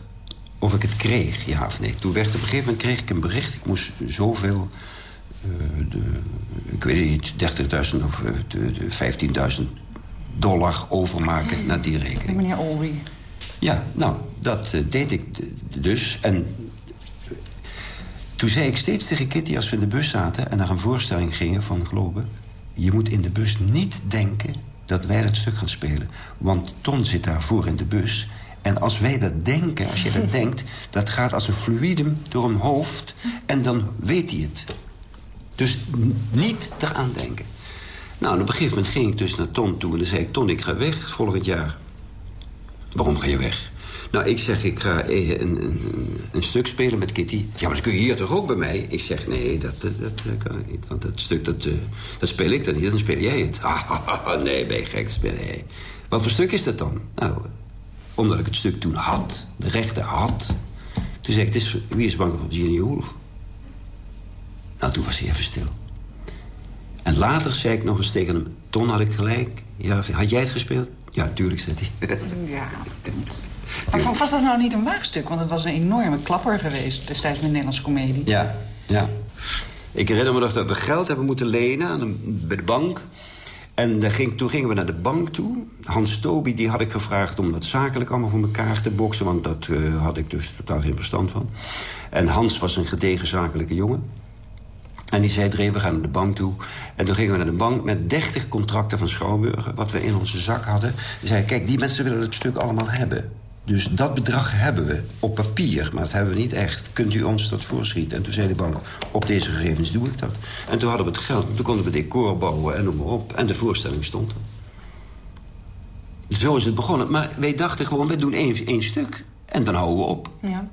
of ik het kreeg, ja of nee. Toen werd op een gegeven moment kreeg ik een bericht. Ik moest zoveel eh, de, ik weet niet, 30.000 of 15.000 eh, dollar overmaken naar die rekening. Meneer Olby. Ja, nou, dat eh, deed ik dus. En toen zei ik steeds tegen Kitty als we in de bus zaten... en naar een voorstelling gingen van Globe... je moet in de bus niet denken dat wij dat stuk gaan spelen. Want Ton zit daarvoor in de bus... En als wij dat denken, als je dat denkt... dat gaat als een fluidum door een hoofd... en dan weet hij het. Dus niet eraan denken. Nou, op een gegeven moment ging ik dus naar Ton toe... en dan zei ik, Ton, ik ga weg volgend jaar. Waarom ga je weg? Nou, ik zeg, ik ga eh, een, een, een, stuk spelen met Kitty. Ja, maar dat kun je hier toch ook bij mij? Ik zeg, nee, dat, dat, dat kan ik niet. Want dat stuk, dat, uh, dat speel ik dan niet, dan speel jij het. Ah, nee, ben je gek, jij. Wat voor stuk is dat dan? Nou, omdat ik het stuk toen had, de rechten had... toen zei ik, is, wie is bang voor Virginia Woolf? Nou, toen was hij even stil. En later zei ik nog eens tegen hem... Ton, had ik gelijk? Ja, had jij het gespeeld? Ja, tuurlijk, zei hij. Ja, maar was dat nou niet een waagstuk? Want het was een enorme klapper geweest destijds met de Nederlandse komedie. Ja, ja. Ik herinner me nog dat we geld hebben moeten lenen bij de bank. En ging, toen gingen we naar de bank toe. Hans Toby die had ik gevraagd om dat zakelijk allemaal voor elkaar te boksen... want dat uh, had ik dus totaal geen verstand van. En Hans was een gedegen zakelijke jongen. En die zei, Dreef, we gaan naar de bank toe. En toen gingen we naar de bank met 30 contracten van Schouwburger... wat we in onze zak hadden. Die zei, kijk, die mensen willen het stuk allemaal hebben. Dus dat bedrag hebben we op papier, maar dat hebben we niet echt. Kunt u ons dat voorschieten? En toen zei de bank, op deze gegevens doe ik dat. En toen hadden we het geld, toen konden we decor bouwen en noem maar op. En de voorstelling stond er. Zo is het begonnen. Maar wij dachten gewoon, wij doen één, één stuk. En dan houden we op. Ja.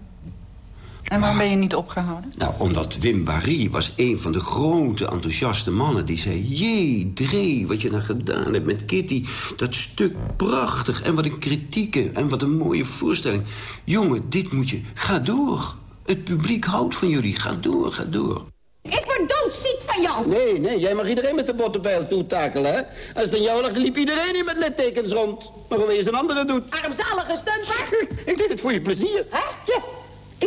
En waarom ben je niet opgehouden? Nou, omdat Wim Barry was een van de grote enthousiaste mannen... die zei, jee, Dree, wat je nou gedaan hebt met Kitty. Dat stuk prachtig en wat een kritieke en wat een mooie voorstelling. Jongen, dit moet je... Ga door. Het publiek houdt van jullie. Ga door, ga door. Ik word doodziek van jou. Nee, nee, jij mag iedereen met de bottenpijl toetakelen, hè? Als het aan jou lag, liep iedereen hier met littekens rond. Maar hoe eens een andere doet. Armzalige stumper. ik deed het voor je plezier. Hè? Ja.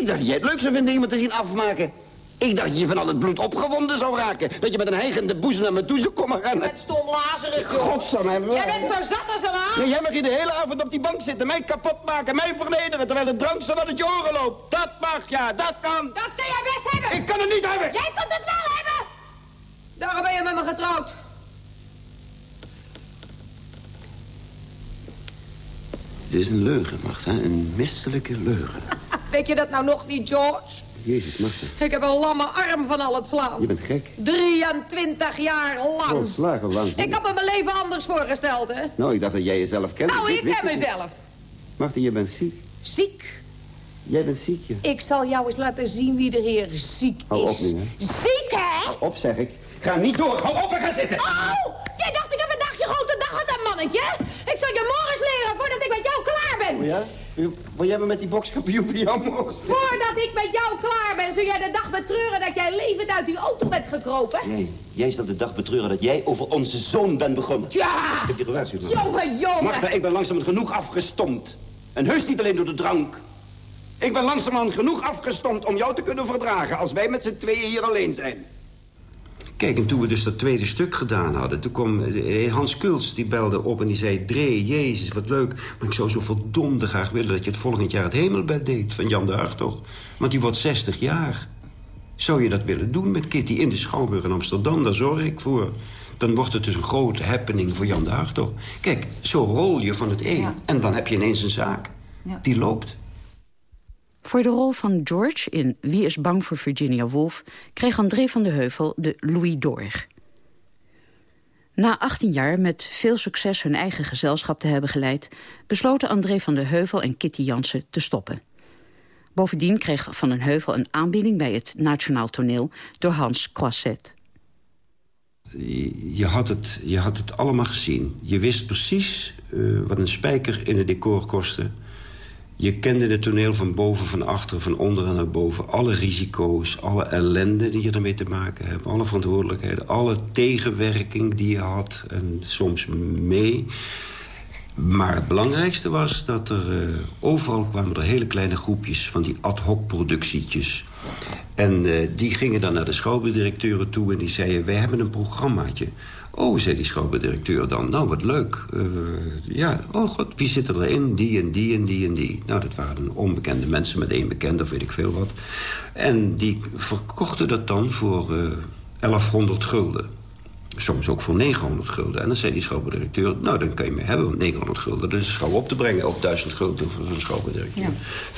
Ik dacht dat jij het leuk zou vinden iemand te zien afmaken. Ik dacht dat je van al het bloed opgewonden zou raken. Dat je met een hijgende boezem naar me toe zou komen rennen. Met stom lazeren, Godsamme. Jij bent zo zat als een haan. Ja, jij mag hier de hele avond op die bank zitten. Mij kapot maken, mij vernederen. Terwijl de drank zo wat het je oren loopt. Dat mag, ja, dat kan. Dat kun jij best hebben. Ik kan het niet hebben. Jij kunt het wel hebben. Daarom ben je met me getrouwd. Dit is een leugen, Martha. Een misselijke leugen. Weet je dat nou nog niet, George? Jezus, Martha. Ik heb een lamme arm van al het slaan. Je bent gek. 23 jaar lang. Volslagen waanzinnig. Ik had me mijn leven anders voorgesteld, hè? Nou, ik dacht dat jij jezelf kende. Nou, ik ken mezelf. Martha, je bent ziek. Ziek? Jij bent ziek, ja. Ik zal jou eens laten zien wie er hier ziek Hou op is. nu, hè. Ziek, hè? Op, zeg ik. Ga niet door. Hou op en ga zitten. Oh, jij dacht ik heb vandaag je grote dag had, hè, mannetje? Ik zal je morgens leren voordat ik met jou klaar ben. Oh ja? Wil jij me met die bokskampioen van jou morgen? Voordat ik met jou klaar ben, zul jij de dag betreuren dat jij levend uit die auto bent gekropen. Jij, jij zal de dag betreuren dat jij over onze zoon bent begonnen. Ja, Ik heb je gewaarschuwd, jongen, jongen. Martha, ik ben langzamerhand genoeg afgestompt. En heus niet alleen door de drank. Ik ben langzamerhand genoeg afgestompt om jou te kunnen verdragen... als wij met z'n tweeën hier alleen zijn. Kijk, en toen we dus dat tweede stuk gedaan hadden... toen kwam eh, Hans Kults, die belde op en die zei... Dree, jezus, wat leuk, maar ik zou zo verdomde graag willen... dat je het volgend jaar het hemelbed deed van Jan de Hartog. Want die wordt 60 jaar. Zou je dat willen doen met Kitty in de Schouwburg in Amsterdam? Daar zorg ik voor. Dan wordt het dus een grote happening voor Jan de Hartog. Kijk, zo rol je van het een. Ja. En dan heb je ineens een zaak. Ja. Die loopt. Voor de rol van George in Wie is bang voor Virginia Woolf... kreeg André van de Heuvel de Louis d'Or. Na 18 jaar met veel succes hun eigen gezelschap te hebben geleid... besloten André van de Heuvel en Kitty Jansen te stoppen. Bovendien kreeg Van den Heuvel een aanbieding bij het Nationaal Toneel... door Hans Croisset. Je had, het, je had het allemaal gezien. Je wist precies eh, wat een spijker in het decor kostte. Je kende het toneel van boven, van achter, van onder en naar boven. Alle risico's, alle ellende die je ermee te maken hebt. Alle verantwoordelijkheden, alle tegenwerking die je had. En soms mee. Maar het belangrijkste was dat er eh, overal kwamen er hele kleine groepjes... van die ad hoc productietjes. En eh, die gingen dan naar de schouwburgdirecteuren toe en die zeiden... wij hebben een programmaatje. Oh, zei die schouwburgdirecteur dan. Nou, wat leuk. Eh, ja, oh god, wie zit erin? Die en die en die en die. Nou, dat waren onbekende mensen met één bekende of weet ik veel wat. En die verkochten dat dan voor eh 1100 gulden. Soms ook voor 900 gulden. En dan zei die schouwburgdirecteur... nou, dan kan je me hebben, want 900 gulden. Dat is gauw op te brengen. Of 1000 gulden voor zo'n schouwburgdirecteur. Ja.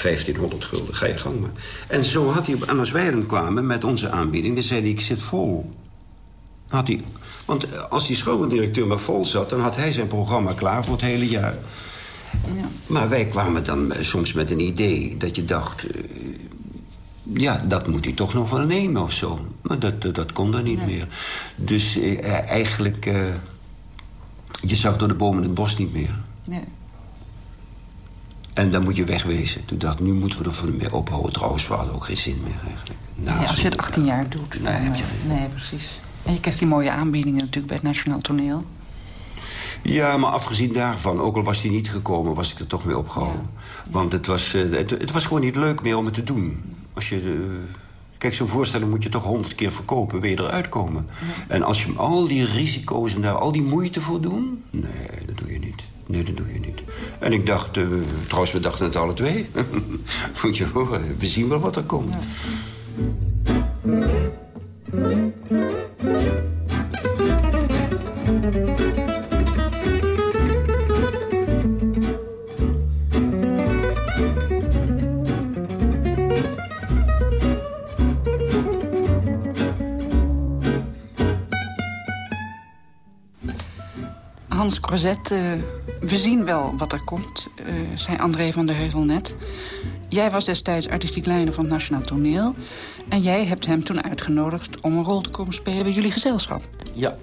1500 gulden, ga je gang maar. En zo had hij... En als wij dan kwamen met onze aanbieding... dan zei hij, ik zit vol. Had hij Want eh, als die schooldirecteur maar vol zat... dan had hij zijn programma klaar voor het hele jaar. Ja. Maar wij kwamen dan eh, soms met een idee dat je dacht... eh, ja, dat moet hij toch nog wel nemen of zo. Maar dat, dat, dat kon dan niet meer. Dus eh, eh, eigenlijk... eh, je zag door de bomen het bos niet meer. Nee. En dan moet je wegwezen. Toen dacht ik, nu moeten we er voor mee ophouden. Trouwens, we hadden ook geen zin meer eigenlijk. Ja, als je het 18 jaar doet. Nee, dan, heb je eh, geen- Nee, precies. En je krijgt die mooie aanbiedingen natuurlijk bij het Nationaal Toneel. Ja, maar afgezien daarvan, ook al was hij niet gekomen... was ik er toch mee opgehouden. Want het was, eh, het, het was gewoon niet leuk meer om het te doen. Als je... eh, kijk, zo'n voorstelling moet je toch honderd keer verkopen... wil je eruit komen. En als je al die risico's en daar al die moeite voor doen... nee, dat doe je niet. Nee, dat doe je niet. En ik dacht, eh, trouwens, we dachten het alle twee. Moet je horen, we zien wel wat er komt. Corzet, eh, we zien wel wat er komt, eh, zei André van der Heuvel net. Jij was destijds artistiek leider van het Nationaal Toneel. En jij hebt hem toen uitgenodigd om een rol te komen spelen bij jullie gezelschap. Ja.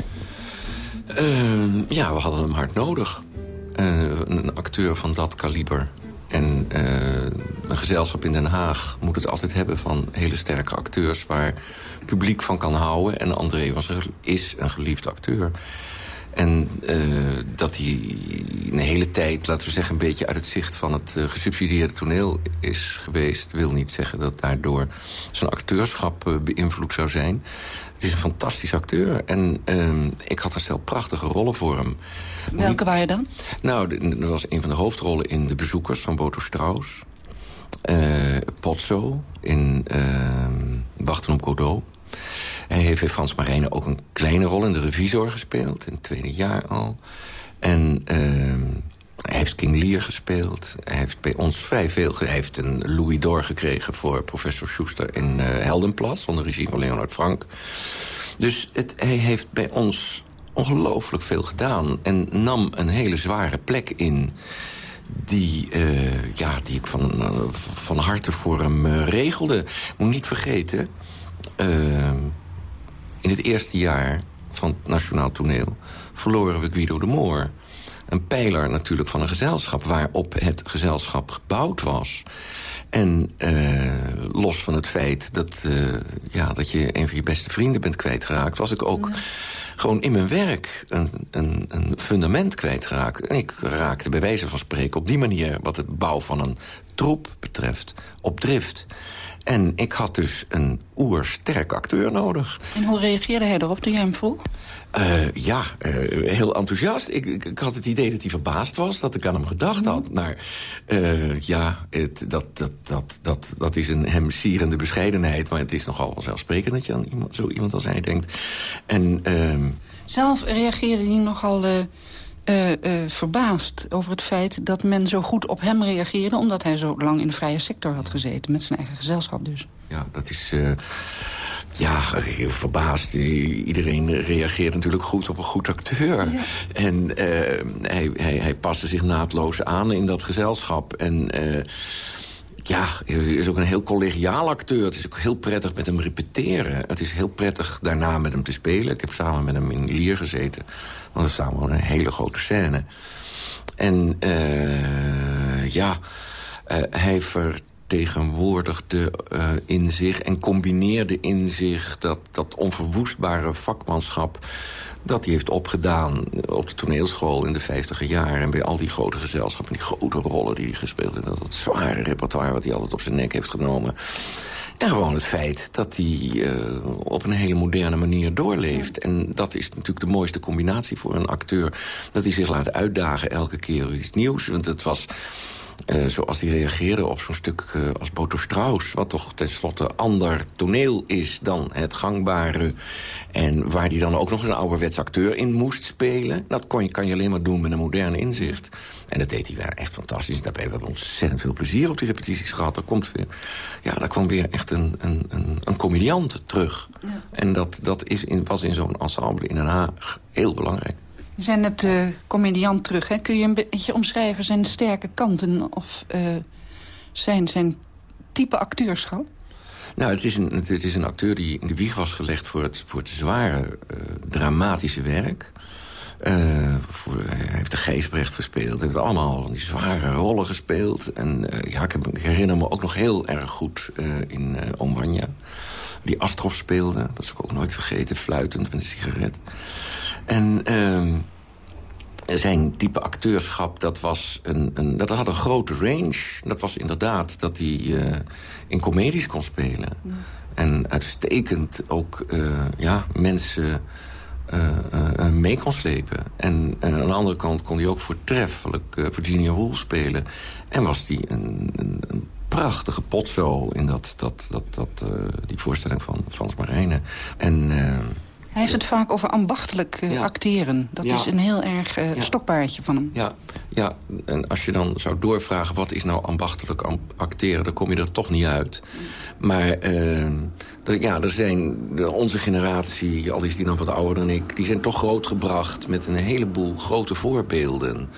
Ehm, ja, we hadden hem hard nodig. Eh, een acteur van dat kaliber. En een gezelschap in Den Haag moet het altijd hebben van hele sterke acteurs... waar publiek van kan houden. En André was, is een geliefd acteur. En eh, dat hij een hele tijd, laten we zeggen... een beetje uit het zicht van het eh, gesubsidieerde toneel is geweest... wil niet zeggen dat daardoor zijn acteurschap eh, beïnvloed zou zijn. Het is een fantastisch acteur. En ehm, ik had een stel prachtige rollen voor hem. Welke waren dan? Nou, dat was een van de hoofdrollen in De Bezoekers van Boto Strauss. Pozzo in ehm, Wachten op Godot. Hij heeft Frans Marijnen ook een kleine rol in De Revisor gespeeld. In het tweede jaar al. En ehm, hij heeft King Lear gespeeld. Hij heeft bij ons vrij veel... Hij heeft een Louis d'Or gekregen voor professor Schuster in eh Heldenplatz... onder regie van Leonard Frank. Dus het, hij heeft bij ons ongelooflijk veel gedaan. En nam een hele zware plek in die, eh, ja, die ik van, eh, van harte voor hem regelde. Moet niet vergeten, eh, in het eerste jaar van het Nationaal Toneel... verloren we Guido de Moor. Een pijler natuurlijk van een gezelschap... waarop het gezelschap gebouwd was. En eh, los van het feit dat, eh, ja, dat je een van je beste vrienden bent kwijtgeraakt... was ik ook gewoon in mijn werk een, een, een fundament kwijtgeraakt. En ik raakte bij wijze van spreken op die manier... wat het bouw van een troep betreft, op drift. En ik had dus een oersterk acteur nodig. En hoe reageerde hij erop toen jij hem vroeg? Eh, ja, eh, heel enthousiast. Ik, ik, ik had het idee dat hij verbaasd was, dat ik aan hem gedacht had. Maar eh, ja, het, dat, dat, dat, dat, dat is een hem sierende bescheidenheid. Maar het is nogal vanzelfsprekend dat je aan iemand, zo iemand als hij denkt. En ehm, Zelf reageerde hij nogal eh, verbaasd over het feit dat men zo goed op hem reageerde... omdat hij zo lang in de vrije sector had gezeten, met zijn eigen gezelschap dus. ja, dat is... eh, ja, verbaasd. Iedereen reageert natuurlijk goed op een goed acteur. En hij, hij, hij paste zich naadloos aan in dat gezelschap. En ja, hij is ook een heel collegiaal acteur. Het is ook heel prettig met hem repeteren. Het is heel prettig daarna met hem te spelen. Ik heb samen met hem in Lier gezeten. Want dat is samen een hele grote scène. En eh, ja, eh, hij vertegenwoordigde eh, in zich en combineerde in zich... dat, dat onverwoestbare vakmanschap dat hij heeft opgedaan op de toneelschool in de vijftiger jaren... en bij al die grote gezelschappen, die grote rollen die hij gespeeld heeft... dat, dat zware repertoire wat hij altijd op zijn nek heeft genomen... En gewoon het feit dat hij eh, op een hele moderne manier doorleeft. En dat is natuurlijk de mooiste combinatie voor een acteur. Dat hij zich laat uitdagen elke keer iets nieuws. Want het was Uh, zoals hij reageerde op zo'n stuk uh, als Boto Strauss... wat toch tenslotte ander toneel is dan het gangbare... en waar hij dan ook nog een ouderwets acteur in moest spelen. Dat kon je, kan je alleen maar doen met een modern inzicht. En dat deed hij wel echt fantastisch. Daarbij hebben we ontzettend veel plezier op die repetities gehad. Er, komt weer, ja, daar kwam weer echt een, een, een, een comediant terug. Ja. En dat, dat is in, was in zo'n ensemble in Den Haag heel belangrijk. Zijn net uh, comediant terug. Hè? Kun je een beetje omschrijven zijn sterke kanten... of uh, zijn, zijn type acteurschap? Nou, het is, een, het is een acteur die in de wieg was gelegd... voor het, voor het zware, uh, dramatische werk. Hij heeft de Geesbrecht gespeeld. Hij heeft allemaal van die zware rollen gespeeld. En ja, ik, heb, ik, herinner me ook nog heel erg goed in Omwanja. Die Astrof speelde, dat is ik ook nooit vergeten. Fluitend met een sigaret. En uh, zijn type acteurschap, dat, was een, een, dat had een grote range. Dat was inderdaad dat hij uh, in comedies kon spelen. En uitstekend ook uh, ja, mensen uh, mee kon slepen. En, en, aan de andere kant kon hij ook voortreffelijk Virginia Woolf spelen. En was hij een, een, een prachtige potzo in dat, dat, dat, dat, die voorstelling van Frans Marijnen. En hij heeft het vaak over ambachtelijk uh, acteren. Dat is een heel erg uh, ja. stokpaardje van hem. Ja. ja, en als je dan zou doorvragen... wat is nou ambachtelijk acteren, dan kom je er toch niet uit. Maar uh, ja, er zijn onze generatie, al is die dan wat ouder dan ik... die zijn toch grootgebracht met een heleboel grote voorbeelden...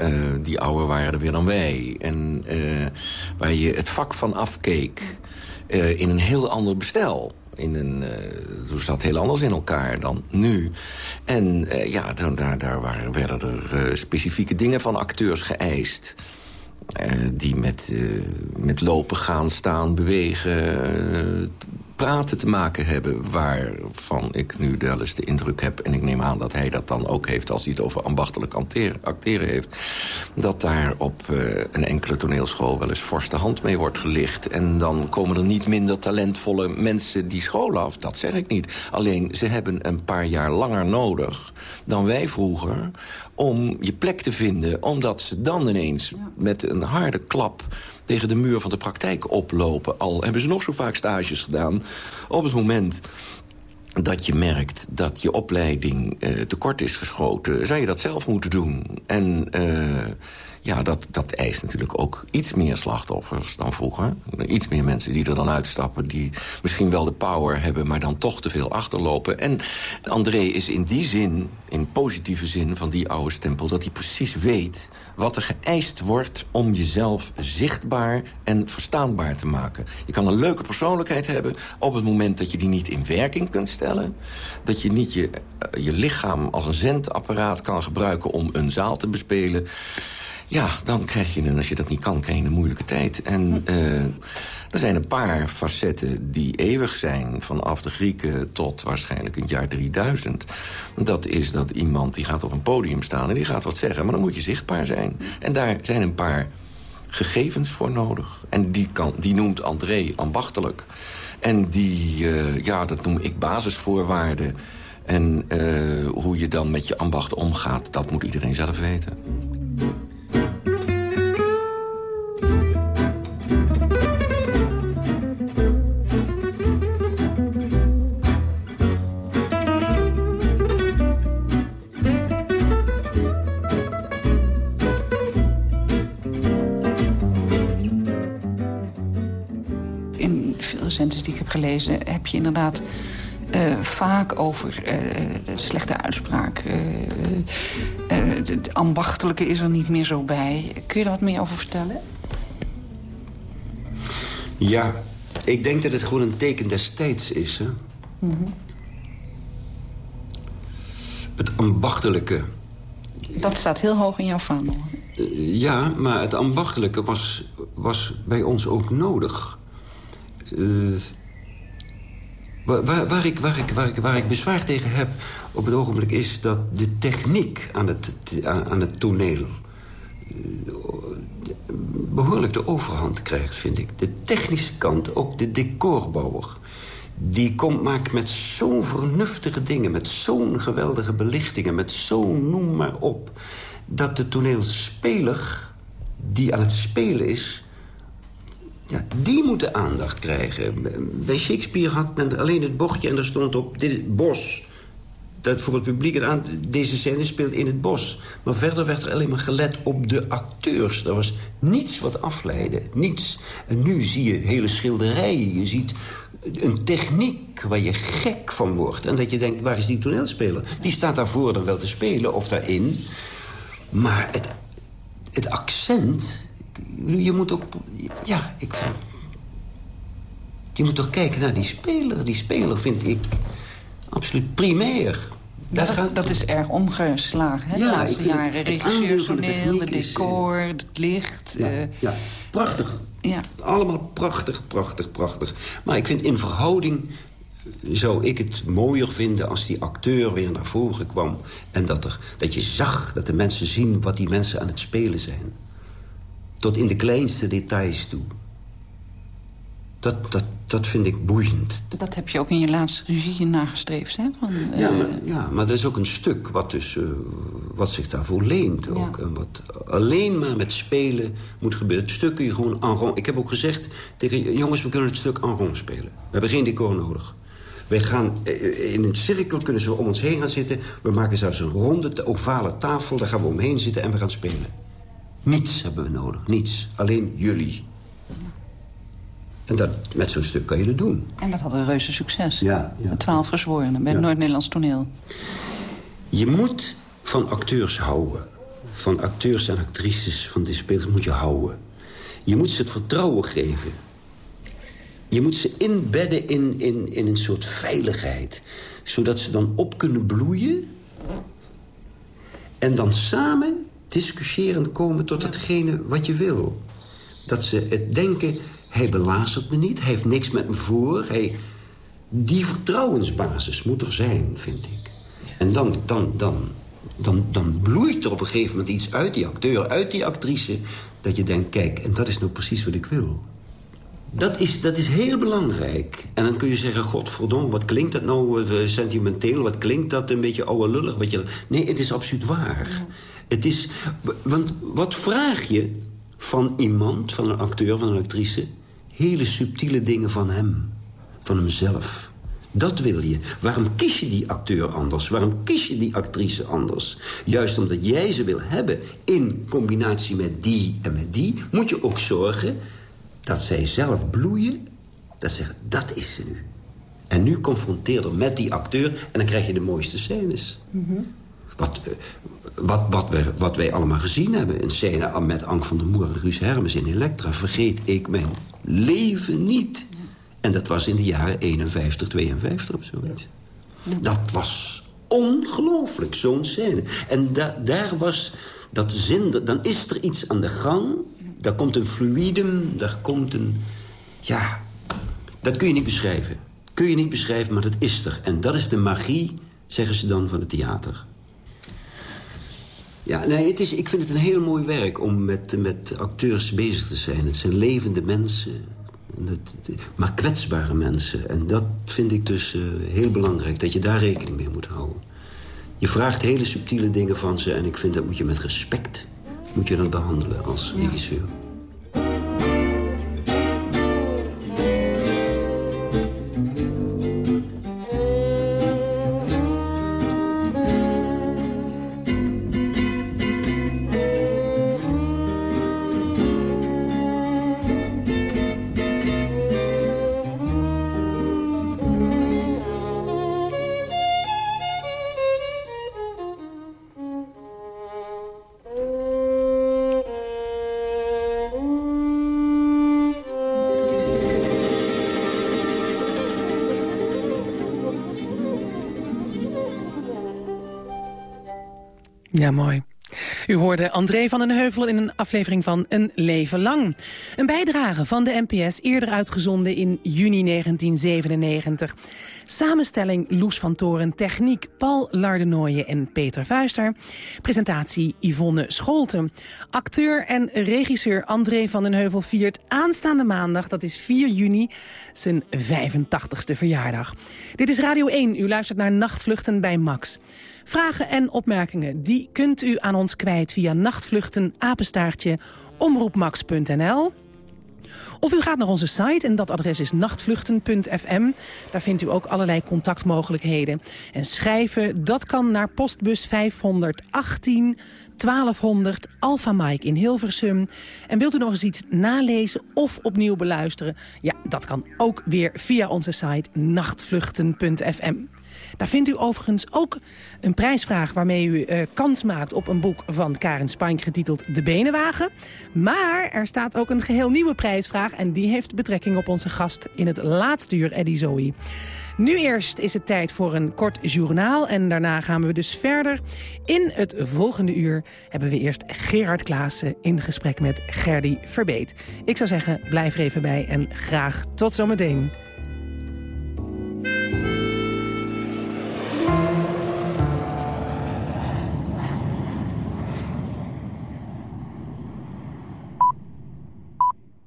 Uh, die ouder waren er weer dan wij. En uh, waar je het vak van afkeek uh, in een heel ander bestel in een, uh, toen zat heel anders in elkaar dan nu. En uh, ja, daar, daar waren, werden er uh, specifieke dingen van acteurs geëist. die met, met lopen, gaan, staan, bewegen, praten te maken hebben... waarvan ik nu wel eens de indruk heb... en ik neem aan dat hij dat dan ook heeft... als hij het over ambachtelijk acteren heeft... dat daar op uh, een enkele toneelschool wel eens forste hand mee wordt gelicht. En dan komen er niet minder talentvolle mensen die school af. Dat zeg ik niet. Alleen, ze hebben een paar jaar langer nodig dan wij vroeger om je plek te vinden. Omdat ze dan ineens met een harde klap tegen de muur van de praktijk oplopen. Al hebben ze nog zo vaak stages gedaan. Op het moment dat je merkt dat je opleiding uh, tekort is geschoten... zou je dat zelf moeten doen. En... Uh, ja, dat, dat eist natuurlijk ook iets meer slachtoffers dan vroeger. Iets meer mensen die er dan uitstappen... die misschien wel de power hebben, maar dan toch te veel achterlopen. En André is in die zin, in positieve zin van die oude stempel... dat hij precies weet wat er geëist wordt om jezelf zichtbaar en verstaanbaar te maken. Je kan een leuke persoonlijkheid hebben op het moment dat je die niet in werking kunt stellen. Dat je niet je, eh, je lichaam als een zendapparaat kan gebruiken om een zaal te bespelen... Ja, dan krijg je een, als je dat niet kan, krijg je een moeilijke tijd. En uh, er zijn een paar facetten die eeuwig zijn... vanaf de Grieken tot waarschijnlijk in het jaar 3000. Dat is dat iemand die gaat op een podium staan en die gaat wat zeggen... maar dan moet je zichtbaar zijn. En daar zijn een paar gegevens voor nodig. En die, kan, die noemt André ambachtelijk. En die, uh, ja, dat noem ik basisvoorwaarden... En uh, hoe je dan met je ambacht omgaat, dat moet iedereen zelf weten. Je inderdaad uh, vaak over uh, slechte uitspraak. Uh, het ambachtelijke is er niet meer zo bij. Kun je er wat meer over vertellen? Ja, ik denk dat het gewoon een teken des tijds is. Hè? Mm -hmm. Het ambachtelijke. Dat staat heel hoog in jouw vaandel. Ja, maar het ambachtelijke was, was bij ons ook nodig. Uh, Waar, ik, waar, ik, waar, ik, waar ik bezwaar tegen heb op het ogenblik is dat de techniek aan het, aan het toneel eh, behoorlijk de overhand krijgt, vind ik. De technische kant, ook de decorbouwer... die komt, maakt met zo'n vernuftige dingen... met zo'n geweldige belichtingen, met zo'n noem maar op... dat de toneelspeler die aan het spelen is... Ja, die moeten aandacht krijgen. Bij Shakespeare had men alleen het bochtje en daar stond op... dit bos. Dat voor het publiek deze scène speelt in het bos. Maar verder werd er alleen maar gelet op de acteurs. Er was niets wat afleidde, niets. En nu zie je hele schilderijen. Je ziet een techniek waar je gek van wordt. En dat je denkt, waar is die toneelspeler? Die staat daarvoor dan wel te spelen of daarin. Maar het, het accent... Je moet ook... Ja, ik vind... Je moet toch kijken naar die speler. Die speler vind ik absoluut primair. Dat, gaat... dat is erg omgeslagen, hè? de laatste jaren. Regisseur, toneel, de decor, het licht. Ja, uh... ja. prachtig. Ja. Allemaal prachtig, prachtig, prachtig. Maar ik vind in verhouding zou ik het mooier vinden als die acteur weer naar voren kwam... en dat, er, dat je zag dat de mensen zien wat die mensen aan het spelen zijn. Tot in de kleinste details toe. Dat, dat, dat vind ik boeiend. Dat heb je ook in je laatste regie nagestreefd, hè? Van, ja, uh... maar, ja, maar dat is ook een stuk wat, dus, uh, wat zich daarvoor leent. Ook, ja. En wat alleen maar met spelen moet gebeuren. Het stuk kun je gewoon en rond... Ik heb ook gezegd tegen jongens, we kunnen het stuk en rond spelen. We hebben geen decor nodig. Wij gaan uh, in een cirkel, kunnen ze om ons heen gaan zitten. We maken zelfs een ronde, ovale tafel. Daar gaan we omheen zitten en we gaan spelen. Niets hebben we nodig, niets. Alleen jullie. En dat, met zo'n stuk kan je dat doen. En dat had een reuze succes. Ja, ja. Twaalf gezworenen bij het Noord-Nederlands toneel. Je moet van acteurs houden. Van acteurs en actrices van die spelers moet je houden. Je moet ze het vertrouwen geven. Je moet ze inbedden in, in, in een soort veiligheid. Zodat ze dan op kunnen bloeien. En dan samen discussiërend komen tot hetgene wat je wil. Dat ze het denken, hij belazert me niet, hij heeft niks met me voor. Hij... Die vertrouwensbasis moet er zijn, vind ik. En dan, dan, dan, dan, dan bloeit er op een gegeven moment iets uit die acteur, uit die actrice... dat je denkt, kijk, en dat is nou precies wat ik wil. Dat is, dat is heel belangrijk. En dan kun je zeggen, godverdomme, wat klinkt dat nou uh, sentimenteel? Wat klinkt dat een beetje oude lullig? Wat je... Nee, het is absoluut waar. Ja. Het is... Want wat vraag je van iemand, van een acteur, van een actrice... hele subtiele dingen van hem, van hemzelf. Dat wil je. Waarom kies je die acteur anders? Waarom kies je die actrice anders? Juist omdat jij ze wil hebben in combinatie met die en met die... moet je ook zorgen dat zij zelf bloeien. Dat zeggen, dat is ze nu. En nu confronteer met die acteur en dan krijg je de mooiste scènes. Mm. Wat, wat, wat, we, wat wij allemaal gezien hebben. Een scène met Ank van der Moer en Hermes in Elektra... vergeet ik mijn leven niet. En dat was in de jaren 51, 52 of zoiets. Dat was ongelooflijk, zo'n scène. En da, daar was dat zin... Dan is er iets aan de gang. Daar komt een fluidum, daar komt een... Ja, dat kun je niet beschrijven. Kun je niet beschrijven, maar dat is er. En dat is de magie, zeggen ze dan, van het theater. Ja, nee, het is, ik vind het een heel mooi werk om met, met acteurs bezig te zijn. Het zijn levende mensen, maar kwetsbare mensen. En dat vind ik dus uh, heel belangrijk, dat je daar rekening mee moet houden. Je vraagt hele subtiele dingen van ze... en ik vind dat moet je met respect moet je dat behandelen als regisseur. Ja, mooi. U hoorde André van den Heuvel in een aflevering van Een Leven Lang. Een bijdrage van de NPS, eerder uitgezonden in juni 1997. Samenstelling Loes van Toren, techniek Paul Lardenoije en Peter Vuister. Presentatie Yvonne Scholten. Acteur en regisseur André van den Heuvel viert aanstaande maandag, dat is 4 juni, zijn 85ste verjaardag. Dit is Radio 1, u luistert naar Nachtvluchten bij Max. Vragen en opmerkingen die kunt u aan ons kwijt via nachtvluchten apenstaartje omroepmax.nl. Of u gaat naar onze site en dat adres is nachtvluchten.fm. Daar vindt u ook allerlei contactmogelijkheden. En schrijven, dat kan naar postbus 518 1200 Alpha Mike in Hilversum. En wilt u nog eens iets nalezen of opnieuw beluisteren? Ja, dat kan ook weer via onze site nachtvluchten.fm. Daar vindt u overigens ook een prijsvraag waarmee u uh, kans maakt op een boek van Karen Spijn getiteld De Benenwagen. Maar er staat ook een geheel nieuwe prijsvraag en die heeft betrekking op onze gast in het laatste uur, Eddie Zoe. Nu eerst is het tijd voor een kort journaal en daarna gaan we dus verder. In het volgende uur hebben we eerst Gerard Klaassen in gesprek met Gerdy Verbeet. Ik zou zeggen, blijf er even bij en graag tot zometeen.